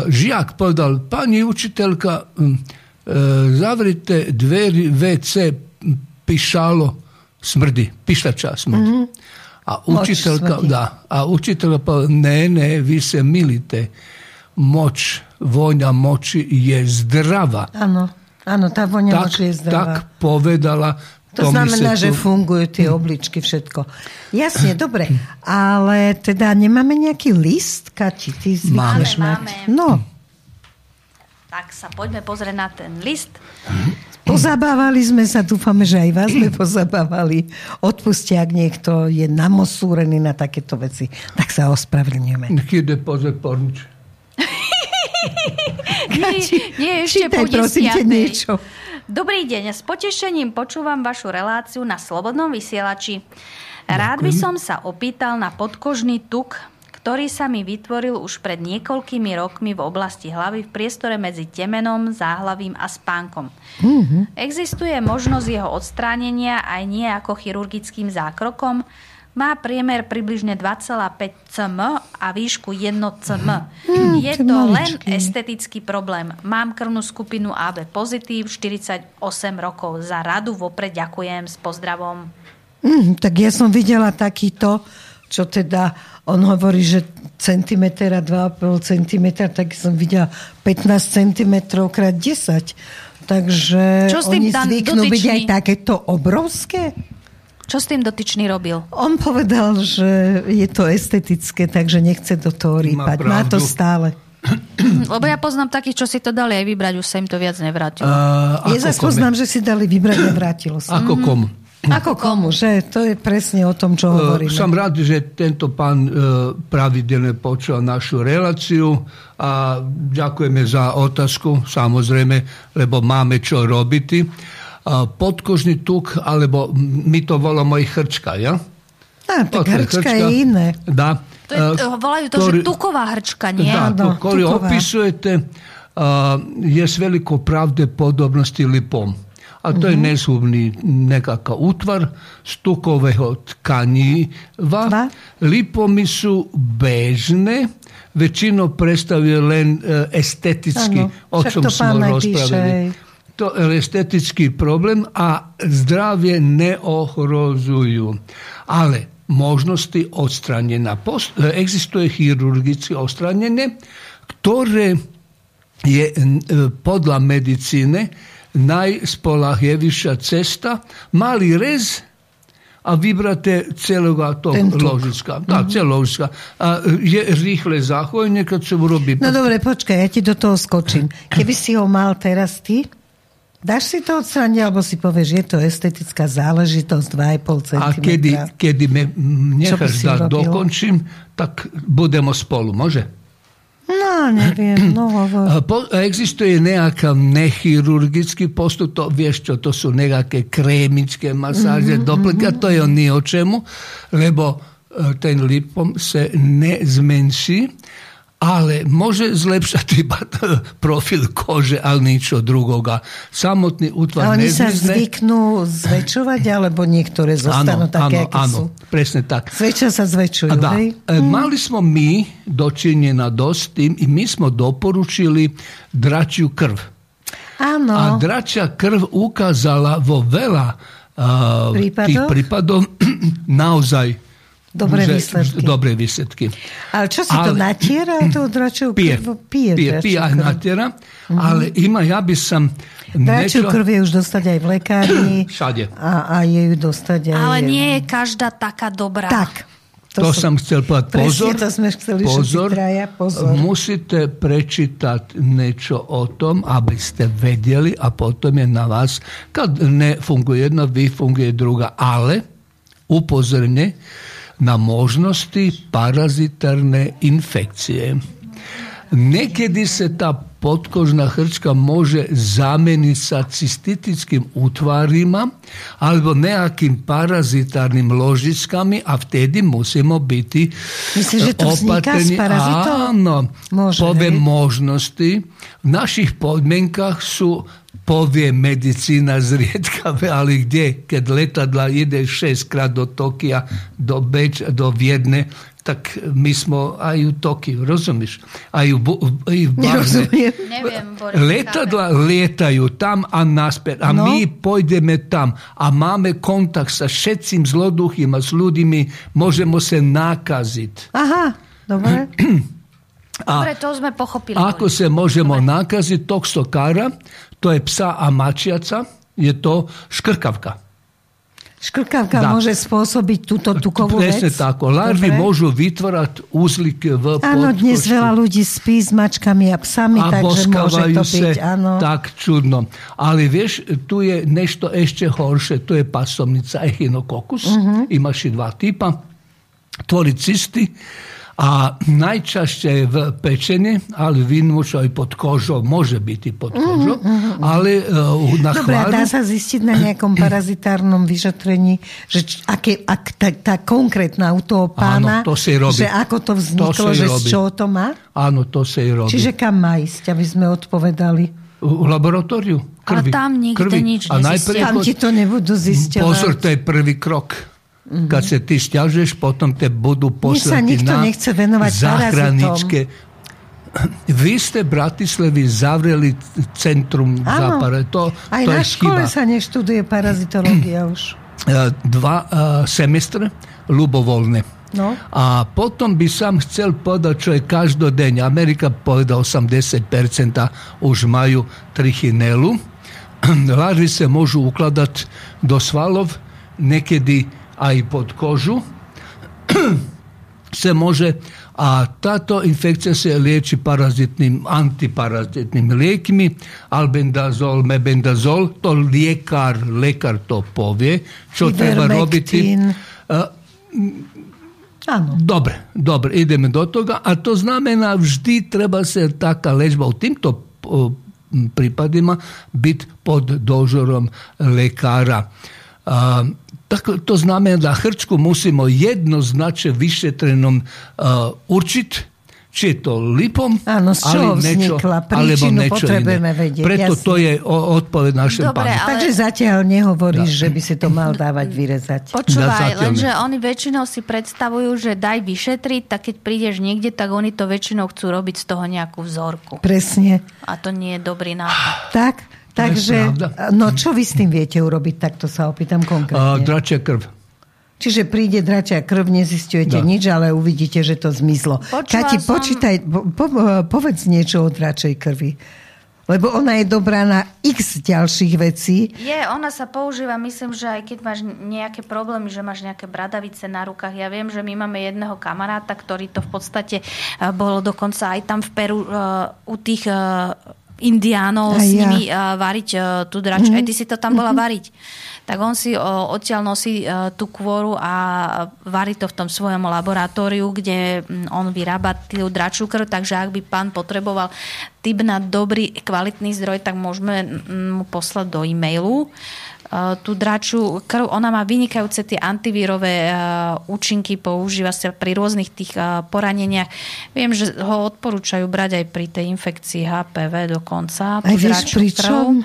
žiak povedal, pani učiteľka, m, e, zavrite dveri WC, pišalo smrdi, pišača smrdi. A učiteľka, da, a učiteľka povedala, ne, ne, vi se milite. Moč, vôňa moči je zdrava. Áno, áno, tá vôňa Tak, moči je zdravá. tak povedala. To mi znamená, že fungujú tie obličky, všetko. Jasne, dobre. Ale teda nemáme nejaký list, Kati? Ty zvykneš Máme, mať. máme. No, Tak sa poďme pozrieť na ten list. Pozabávali sme sa, dúfame, že aj vás sme pozabávali. Odpustia, ak niekto je namosúrený na takéto veci, tak sa ospravedlňujeme. Ide pozrieť pornič. Nie, nie ešte čítaj, prosím desiatej. niečo. Dobrý deň, s potešením počúvam vašu reláciu na Slobodnom vysielači. Rád by som sa opýtal na podkožný tuk, ktorý sa mi vytvoril už pred niekoľkými rokmi v oblasti hlavy v priestore medzi temenom, záhlavím a spánkom. Existuje možnosť jeho odstránenia aj nie ako chirurgickým zákrokom. Má priemer približne 2,5 cm a výšku 1 cm. Je to len estetický problém. Mám krvnú skupinu AB pozitív, 48 rokov. Za radu vopred ďakujem s pozdravom. Mm, tak ja som videla takýto, čo teda on hovorí, že centimeter a 2,5 cm, tak som videla 15 cm krát 10. Takže Čo s tým oni zvyknú byť dotyčný? aj takéto obrovské? Čo s tým dotyčný robil? On povedal, že je to estetické, takže nechce do toho rýpať. Má, Má to stále. Lebo ja poznám takých, čo si to dali aj vybrať, už sa im to viac nevrátilo. Uh, ja zase poznám, že si dali vybrať a vrátilo sa. Ako komu? Ako komu, že? To je presne o tom, čo hovoríme. Uh, som rád, že tento pán uh, pravidelne počul našu reláciu a ďakujeme za otázku, samozrejme, lebo máme čo robiť. Uh, podkožný tuk, alebo my to voláme aj chrčka, ja? Á, tak hrčka, hrčka je iné. Dá. To je, uh, volajú to, ktorý, že tuková hrčka, nie? Dá, to, ktorý opisujete, uh, je s velikou pravdepodobnosti lipom a to je mhm. nezhubný nekakav utvar stukového tkaniva. Lipomi su bežne, većino predstavljaju len e, estetički, o čem smo raspravili. To je estetički problem, a zdravje ne ohrozuju. Ale možnosti odstranjena. E, egzistuje hirurgici odstranjene, ktoré je e, podla medicine najspolahljivša cesta, mali rez, a vybrate celoga tog ložiska. Da, mm-hmm. ložiska. A je rýchle zahojne, kad se urobí... No dobre, počkaj, ja ti do toho skočím. Keby si ho mal teraz ty, dáš si to odstraniť, alebo si povieš, je to estetická záležitosť 2,5 cm. A kedy, kedy me necháš da dokončím, tak budemo spolu, može? No, ne wiem, no ovo... Po, existuje nekakav nehirurgijski postup, to vješćo, to su nekakve kremičke masaže, mm -hmm, to je ni o čemu, lebo e, ten lipom se ne zmenši, ale može zlepšati profil kože, ali ničo drugoga. Samotný útvar A oni sa zvyknú zväčšovať, alebo niektoré zostanú ano, také, aké sú? presne tak. Zväčša sa zväčšujú, da. hej? E, mali smo mi dočinjena dosť tým i mi smo doporučili dračiu krv. Áno. A dračia krv ukázala vo veľa uh, tých prípadov naozaj Dobré výsledky. Dobré výsledky. Ale čo si ale, to natiera, to dračov pije, krv? Pije, pije, pije aj natiera, mm-hmm. ale ima, ja by som... Dračiu krv je už dostať aj v lekárni. Všade. A, a je ju dostať aj... Ale nie je každá taká dobrá. Tak. To, to som chcel povedať. Pozor, to sme chceli pozor, traja, pozor. musíte prečítať niečo o tom, aby ste vedeli a potom je na vás, kad ne funguje jedna, vy funguje druga. Ale upozorne, na možnosti parazitarne infekcije. Nekedi se ta potkožna hrčka može zameniti sa cistitickim utvarima albo nejakim parazitarnim ložiskami, a vtedy musimo biti Misliš, to opatreni. Áno, pove ne? možnosti. V naših podmenkah su povije medicina zrijetkave, ali gdje kad letadla ide šest krat do Tokija, do Beč, do Vjedne, tak my smo aj u Tokiu, rozumieš? Aj u, aj u Barne. Neviem, Letadla lietajú tam a naspäť. A no. my pôjdeme tam a máme kontakt sa všetkým zloduchým a s ľuďmi, môžeme sa nakaziť. Aha, dobre. A Dobre, to sme pochopili. Ako sa môžeme nakaziť toxokára, to je psa a mačiaca, je to škrkavka. Škrkavka da. môže spôsobiť túto tukovú Presne vec? tako. Larvy Dobre. môžu vytvárať úzlik v Áno, dnes veľa ľudí spí s mačkami a psami, a takže môže to byť. Áno. Tak čudno. Ale vieš, tu je nešto ešte horšie. Tu je pasomnica echinokokus. Uh-huh. Imaš i dva typa. Tvori cisti a najčešće v pečeni, ali vinmušo i pod kožom, može biti pod mhm, kožom, mm, mm, ali uh, na Dobre, hvaru... dá sa zistiť na nejakom parazitárnom vyšetrení, že aké, ak tá, tá konkrétna u toho pána, Áno, to si robí. že ako to vzniklo, to že robí. z čoho to má? Áno, to sa robí. Čiže kam má ísť, aby sme odpovedali? U laboratóriu krvi. A tam nikde krvi. nič nezistia. Tam ti to nebudú zistiť. Pozor, to je prvý krok. Mm-hmm. Kad se ti stjažeš, potom te budu poslati na zahraničke. Vi ste Bratislavi zavreli centrum ano, zapare. To, aj to na škole sa nje študuje parazitologija už. E, dva e, semestre lubovolne. No. A potom bi sam chcel podat, čo je každo. Amerika poveda 80% už maju trihinelu. Laži se možu ukladat do svalov nekedi a i pod kožu se može, a ta to infekcija se liječi parazitnim, antiparazitnim lijekima, albendazol, mebendazol, to lijekar, lekar to povije, što treba robiti. E, a, Ano. Dobre, dobro, idemo do toga, a to znamena vždy treba se taka ležba u timto pripadima biti pod dožorom lekara. A, Dakle, to znamen da Hrčku musimo jednoznače višetrenom uh, učiti či je to lipom, Áno, z čoho niečo, vznikla, alebo niečo potrebujeme iné. vedieť. Preto jasne. to je odpoveď našem Dobre, pánu. ale- Takže zatiaľ nehovoríš, že by si to mal dávať vyrezať. Počúvaj, lenže oni väčšinou si predstavujú, že daj vyšetriť, tak keď prídeš niekde, tak oni to väčšinou chcú robiť z toho nejakú vzorku. Presne. A to nie je dobrý nápad. Tak, takže, no čo vy s tým viete urobiť, tak to sa opýtam Uh, konkrétne. dračia krv. Čiže príde dračia krv, nezistujete Da. nič, ale uvidíte, že to zmizlo. Počula Kati, som- počítaj, po, po, povedz niečo o dračej krvi. Lebo ona je dobrá na x ďalších vecí. Je, ona sa používa, myslím, že aj keď máš nejaké problémy, že máš nejaké bradavice na rukách. Ja viem, že my máme jedného kamaráta, ktorý to v podstate eh, bolo dokonca aj tam v Peru uh, u tých uh, indiánov Aj s ja. nimi uh, variť uh, tú drač. Mm-hmm. Aj ty si to tam bola variť. Tak on si odtiaľ nosí uh, tú kôru a varí to v tom svojom laboratóriu, kde on vyrába tú dračú krv, takže ak by pán potreboval typ na dobrý, kvalitný zdroj, tak môžeme mu poslať do e-mailu uh, tú dračú krv. Ona má vynikajúce tie antivírové uh, účinky, používa sa pri rôznych tých poraneniach. Viem, že ho odporúčajú brať aj pri tej infekcii HPV dokonca. Aj vieš, pri krv.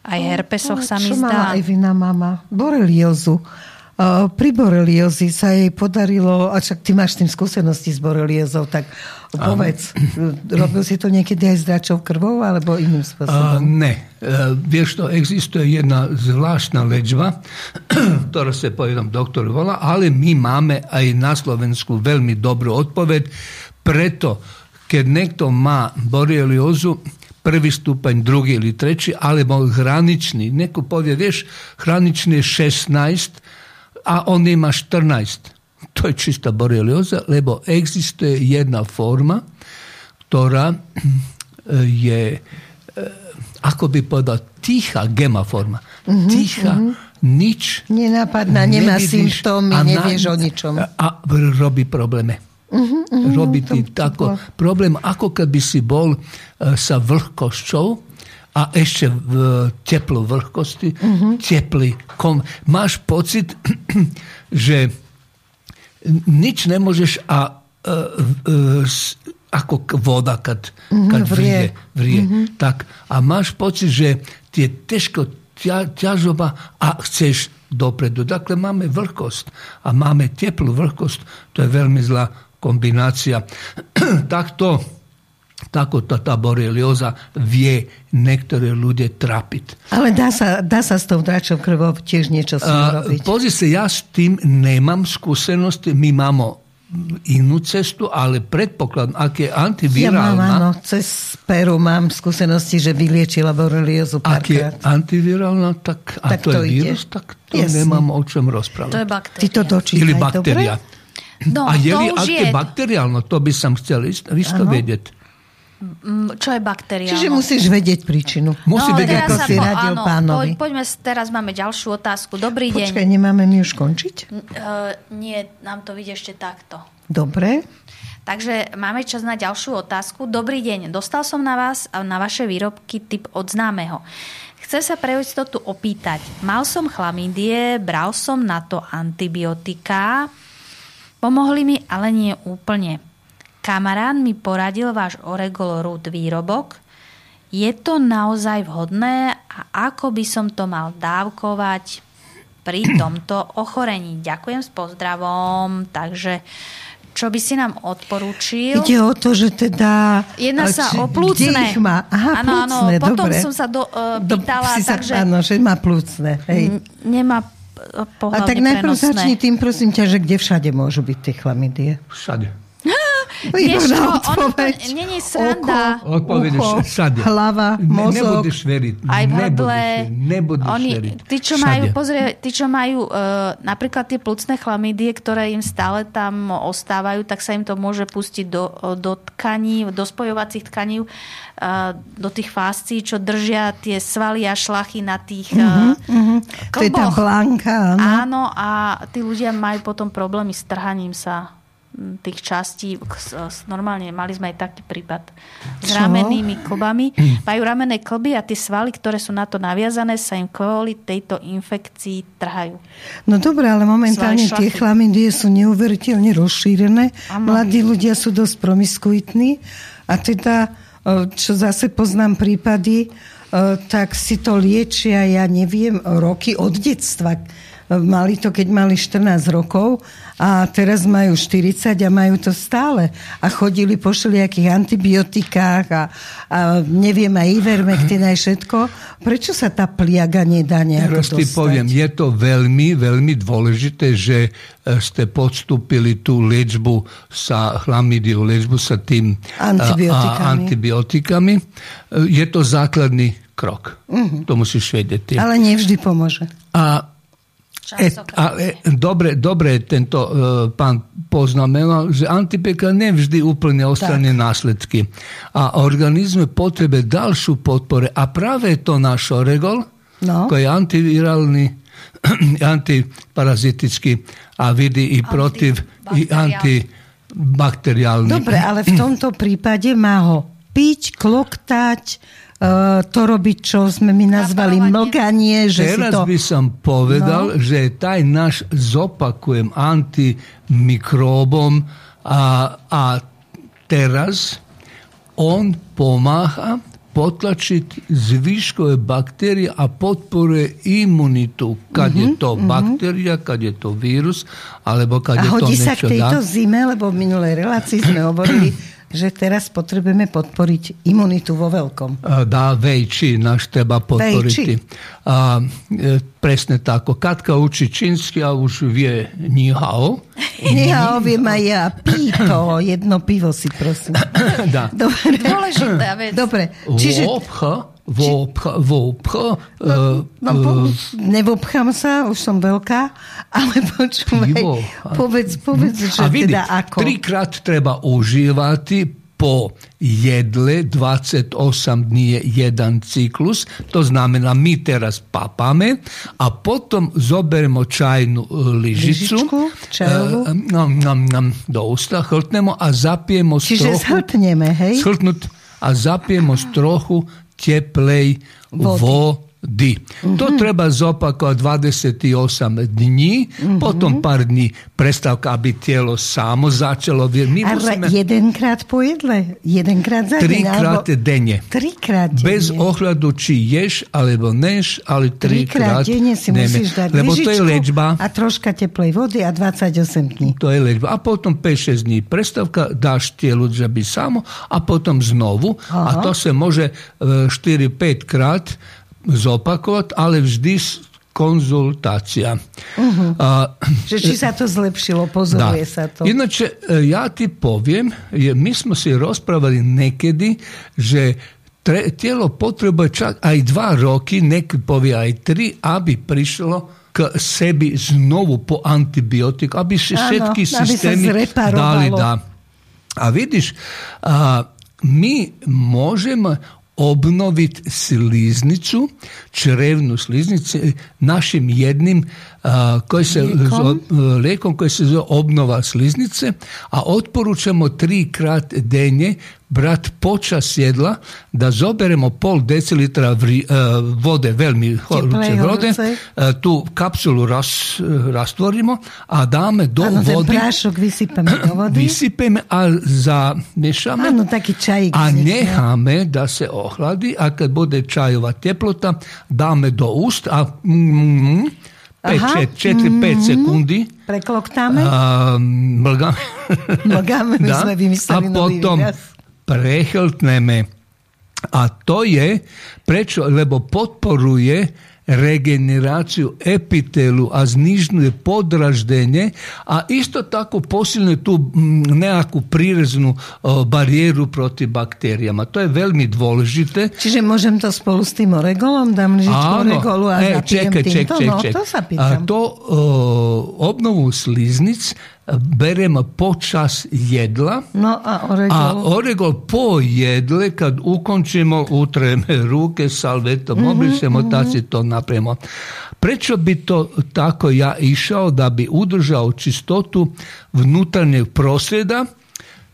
Aj herpesoch sa mi Čo zdá. Evina mama? Boreliozu. Uh, pri boreliozi sa jej podarilo, a však ty máš s tým skúsenosti s boreliozou, tak povedz, robil si to niekedy aj s dračou krvou, alebo iným A, spôsobom? ne, e, vieš to, existuje jedna zvláštna lečba, ktorá sa po jednom doktoru volá, ale my máme aj na Slovensku veľmi dobrú odpoveď, preto keď niekto má boreliozu, prvý stupeň, druhý ili treći, alebo hranični, neko povie, vieš, hranični je 16, a on ima 14. To je čista borelioza, lebo existuje jedna forma, ktorá je ako by povedal, tichá gema forma. Tichá, nič Nenápadná, nemá nevidíš symptómy, nevieš o ničom. A robí problémy. Robí ti tako problém, ako keby si bol e, sa vlhkosťou a ešte v teplou vlhkosti, teplý kom. Máš pocit, že nič nemôžeš a e, e, ako voda, kad, kad vrie. vrie. vrie. Tak, a máš pocit, že ti je teško ťa, ťažoba a chceš dopredu. Dakle, máme vlhkosť a máme teplú vlhkosť. To je veľmi zlá kombinácia. Takto tako ta, ta borelioza vie niektoré ľudia trapiť. Ale dá sa, dá sa s tou dračou krvou tiež niečo s A, robiť. Pozri sa, ja s tým nemám skúsenosti. My máme inú cestu, ale predpokladám, ak je Ja mám, antivirálna, áno, cez Peru mám skúsenosti, že vyliečila boreliozu ak je antivirálna, tak, a Tak to, to je ide. vírus, tak to Jasne. nemám o čom To je rozprávať. baktéria. Ty to dočítaj, Ili dobre? No, a je to li už ak je... bakteriálno, to by som chcel isto, vedieť. Mm, Čo je baktéria? Čiže musíš vedieť príčinu. Musí no, vedieť, ako si po- radil áno, pánovi. Poď, poďme, teraz máme ďalšiu otázku. Dobrý deň. Počkaj, nemáme my už končiť? Uh, nie, nám to vyjde ešte takto. Dobre. Takže máme čas na ďalšiu otázku. Dobrý deň, dostal som na vás a na vaše výrobky typ od známeho. Chcem sa pre istotu opýtať. Mal som chlamídie, bral som na to antibiotika, pomohli mi, ale nie úplne. Kamarát mi poradil váš Oregol Root výrobok. Je to naozaj vhodné a ako by som to mal dávkovať pri tomto ochorení? Ďakujem s pozdravom. Takže čo by si nám odporúčil? Ide o to, že teda... Jedna a sa či- o plúcne. Ich má? Aha, áno, áno, plúcne, potom dobre. som sa do, uh, Do- pýtala, sa, takže Áno, že má plúcne. Hej. n- nemá A uh, pohľadne tak najprv prenosné. začni tým, prosím ťa, že kde všade môžu byť tie chlamydie. Všade. Vieš čo, ono to není sranda. Odpovedeš Ucho, sad je. hlava, Ne- mozog. Nebudeš veriť. Aj v hrdle. Nebudeš Oni, veriť. tí, čo majú, pozrie, tí, čo majú uh, napríklad tie plucné chlamydie, ktoré im stále tam ostávajú, tak sa im to môže pustiť do, do tkaní, do spojovacích tkaní, uh, do tých fáscií, čo držia tie svaly a šlachy na tých uh, To je tá blanka, áno. Áno, a tí ľudia majú potom problémy s trhaním sa tých častí. Normálne mali sme aj taký prípad s Čo? ramennými klbami. Majú ramenné klby a tie svaly, ktoré sú na to naviazané, sa im kvôli tejto infekcii trhajú. No dobre, ale momentálne tie šlachy. chlamydie sú neuveriteľne rozšírené. Áno. Mladí ľudia sú dosť promiskuitní a teda, e, čo zase poznám prípady, e, tak si to liečia, ja neviem, roky od detstva. E, Mali to, keď mali 14 rokov a teraz majú 40 a majú to stále. A chodili po všelijakých antibiotikách a, a neviem, aj ivermectin aj všetko. Prečo sa tá pliaga nedá nejako Teraz ti poviem, je to veľmi, veľmi dôležité, že e, ste podstúpili tú liečbu sa chlamidiu, liečbu sa tým Antibiotikami. A, antibiotikami. E, Je to základný krok. To musíš vedieť. ty. Ale nevždy pomôže. A E, Častokrát. ale dobre, dobre tento e, pán poznamenal, že antipeka nevždy úplne ostane následky. A organizme potrebe ďalšiu podpore. A práve to náš oregol, No. koji je antiviralni, antiparazitički, a vidi i protiv i antibakterijalni. Dobre, ale v tomto prípade má ho piť, kloktať, e, to robiť, čo sme my nazvali mlganie, že si Teraz to... by som povedal, No. že taj naš, zopakujem, antimikrobom, a, a teraz on pomáha potlačiť zvyškové bakterije, a potporuje imunitu, kad je to bakterija, kad je to virus, alebo kad Mhm, A je to hodí sa k tejto da. zime, lebo v minulej relácii sme hovorili, že teraz potrebujeme podporiť imunitu vo veľkom. Da, vejči naš treba potporiti. A, e, presne tako. Katka uči činski, a už vie nihao. Ja oviem aj ja. Píto, jedno pivo si prosím. da. Dobre. Dôležitá vec. Dobre. Čiže Vopcha, vopcha, vopcha. No, e, po, e, nevobchám sa, už som veľká, ale počúvaj, Pivo. povedz, povedz, že a vidi, teda ako. trikrát treba uživati po jedle, 28 dní je jedan ciklus, to znamená mi teraz papame, a potom zoberemo čajnu e, ližicu, Lyžičku čajovú? e, nam, nam, nam, do usta, hltnemo a zapijemo Čiže trochu, zhltneme, hej? shltnut, a zapijemo s trochu teplej Vody. Vody. To treba zopakovať 28 dní, potom pár dní prestávka, aby telo samo začalo. My Ale musíme jedenkrát po jedle? Jedenkrát za deň? trikrát alebo- denne. Trikrát denne. Bez ohľadu, či ješ alebo neš, ale Trikrát trikrát denne si denne. musíš dať Lebo to je liečba. A troška teplej vody a 28 dní. To je liečba. A potom 5-6 dní prestávka, dáš telu, že by samo, a potom znovu. A Aha. to sa môže e, 4-5 krát zopakovat, ale vždy konzultacija. Uh-huh. A, že či sa to zlepšilo, pozoruje da. sa to. Inače, e, ja ti poviem, je, mi smo se raspravali nekedy, že tre, tijelo potreba čak aj dva roky, nek povije aj tri, aby prišlo k sebi znovu po antibiotik, aby se všetki sistemi dali da. A vidiš, a, mi možemo obnoviti sliznicu, črevnu sliznicu, našim jednim a, koji se Lijekom? lijekom koji se zove obnova sliznice, a otporučamo tri krat denje brat počas jedla da zoberemo pol decilitra vri- e, vode, veľmi horúce vode, e, tú kapsulu ras, rastvorimo a dáme do ten vody prášok vysypeme do vody. vysypeme a zamiešame Áno, taký čajík a necháme da se ohladi a kad bude čajova teplota dáme do úst a mm, Aha. 4-5 sekundi Prekloktáme, a, mlgáme. Mlgáme, my sme vymysleli a nový potom. Prehltneme. A to je prečo, lebo podporuje regeneraciju epitelu, a znižuje podraždenje, a isto tako posilne tu nekakvu prireznu barijeru protiv bakterijama. To je veľmi dôležité. Čiže môžem to spolu s tým oregolom? Dám lžičku oregolu a e, čekaj, ček, ček, no, to sa pýtam. A to o, obnovu sliznic berem počas jedla. No a oregol? A oregol po jedle, kad ukončimo, utreme ruke salvetom, mm-hmm, obrišemo, mm-hmm. tak si to napravimo. Prečo bi to tako ja išao da bi udržao čistotu vnutarnjeg prosvjeda?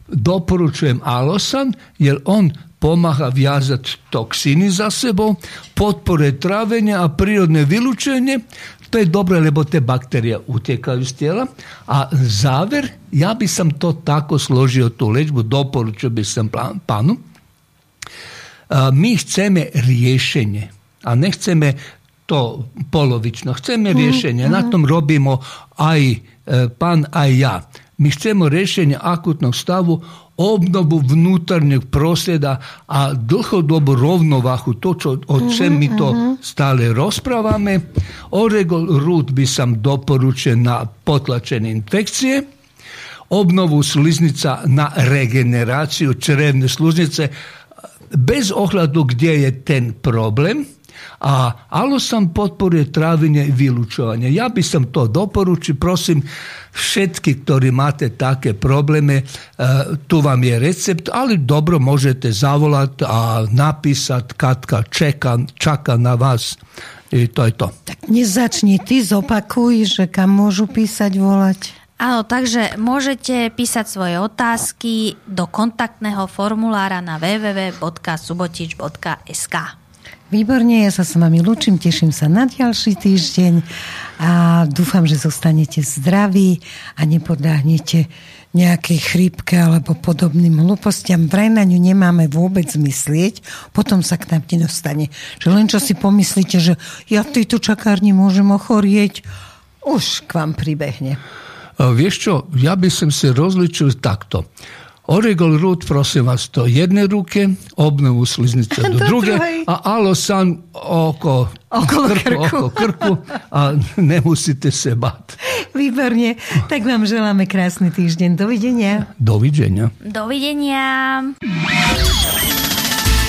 Doporučujem alosan, jer on pomaha vjazati toksini za sebo, potpore travenja, a prirodne vilučenje, to je dobro, lebo te bakterije utjekaju iz tijela. A zaver, ja bi sam to tako složio tu leđbu, doporučio bi sam panu. mi chceme rješenje, a ne chceme to polovično. Chceme mhm, rješenje. Na mhm. tom robimo aj e, pan, aj ja. Mi chcemo rješenje akutnog stavu obnovu vnutarnjeg prosljeda, a dohodobu rovnovahu, točno o čem mi to mhm, mhm. stale raspravame, oregol rut bi sam doporučen na potlačene infekcije, obnovu sliznica na regeneraciju črevne sluznice, bez ohladu gdje je ten problem – a alo sam podporuje travinje i vylučovanje. Ja bi sam to doporučio, prosim všetky, ktorí máte také probleme, e, tu vám je recept, ali dobro možete zavolati a napisati Katka čeka, čaka na vas i to je to. Tak nezačni, ty zopakuj, že kam môžu písať, volať. Áno, takže môžete písať svoje otázky do kontaktného formulára na www.subotič.sk. Výborne, ja sa s vami lúčim, teším sa na ďalší týždeň a dúfam, že zostanete zdraví a nepodáhnete nejakej chrípke alebo podobným hlúpostiam. Vraj na ňu nemáme vôbec myslieť, potom sa k nám nedostane. Že len čo si pomyslíte, že ja v tejto čakárni môžem ochorieť, už k vám pribehne. Vieš čo, ja by som si rozličil takto. Oregol rút, prosím vás, do jednej ruke, obnovu sliznice do, do druge, a alosan oko, Okolo krku, krku. Oko krku a nemusíte se bát. Výborne. Tak vám želáme krásny týždeň. Dovidenia. Dovidenia. Dovidenia.